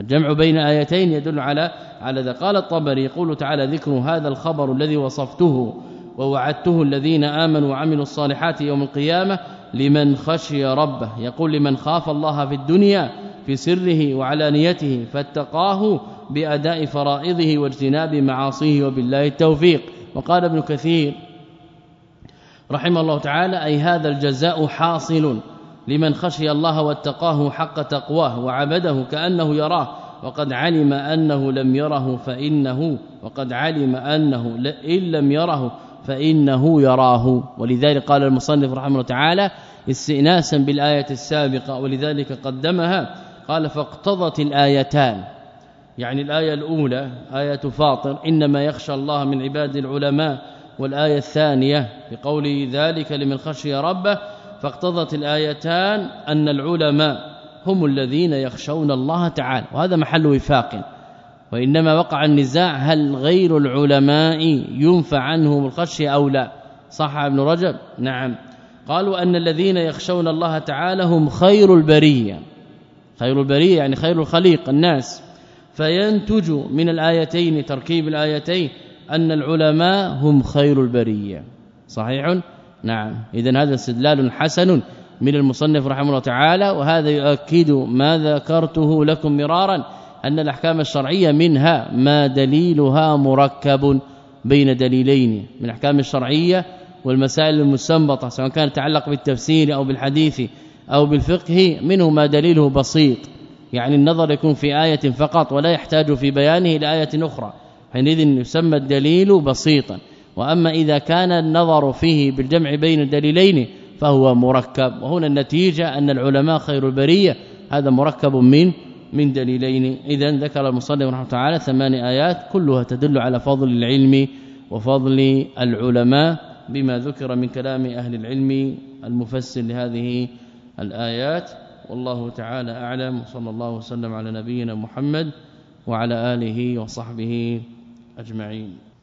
الجمع بين آيتين يدل على على ذا. قال الطبري يقول تعالى ذكر هذا الخبر الذي وصفته ووعدته الذين آمنوا وعملوا الصالحات يوم القيامة لمن خشي ربه. يقول لمن خاف الله في الدنيا في سره وعلانيته فاتقاه بأداء فرائضه واجتناب معاصيه وبالله التوفيق. وقال ابن كثير رحمه الله تعالى أي هذا الجزاء حاصل. لمن خشي الله واتقاه حق تقواه وعبده كأنه يراه وقد علم أنه لم يره فإنه وقد علم أنه إن لم يره فإنه يراه. ولذلك قال المصنف رحمه الله تعالى استئناسا بالآية السابقة ولذلك قدمها قال فاقتضت الآيتان يعني الآية الأولى آية فاطر إنما يخشى الله من عباد العلماء والآية الثانية بقول ذلك لمن خشي ربه فاقتضت الآيتان أن العلماء هم الذين يخشون الله تعالى وهذا محل وفاق. وإنما وقع النزاع هل غير العلماء ينفع عنهم الخشية أو لا؟ صح ابن رجب؟ نعم. قالوا أن الذين يخشون الله تعالى هم خير البرية. خير البرية يعني خير الخليق الناس. فينتج من الآيتين تركيب الآيتين أن العلماء هم خير البرية. صحيح؟ نعم. اذا هذا استدلال حسن من المصنف رحمه الله تعالى وهذا يؤكد ما ذكرته لكم مرارا أن الأحكام الشرعية منها ما دليلها مركب بين دليلين من الأحكام الشرعية والمسائل المستنبطة سواء كان يتعلق بالتفسير أو بالحديث أو بالفقه منه ما دليله بسيط. يعني النظر يكون في آية فقط ولا يحتاج في بيانه إلى آية أخرى حينئذ يسمى الدليل بسيطا. وأما إذا كان النظر فيه بالجمع بين الدليلين فهو مركب. وهنا النتيجة أن العلماء خير البرية هذا مركب من من دليلين. اذا ذكر المصنف رحمه تعالى ثمان آيات كلها تدل على فضل العلم وفضل العلماء بما ذكر من كلام أهل العلم المفسر لهذه الآيات. والله تعالى أعلم. صلى الله وسلم على نبينا محمد وعلى آله وصحبه أجمعين.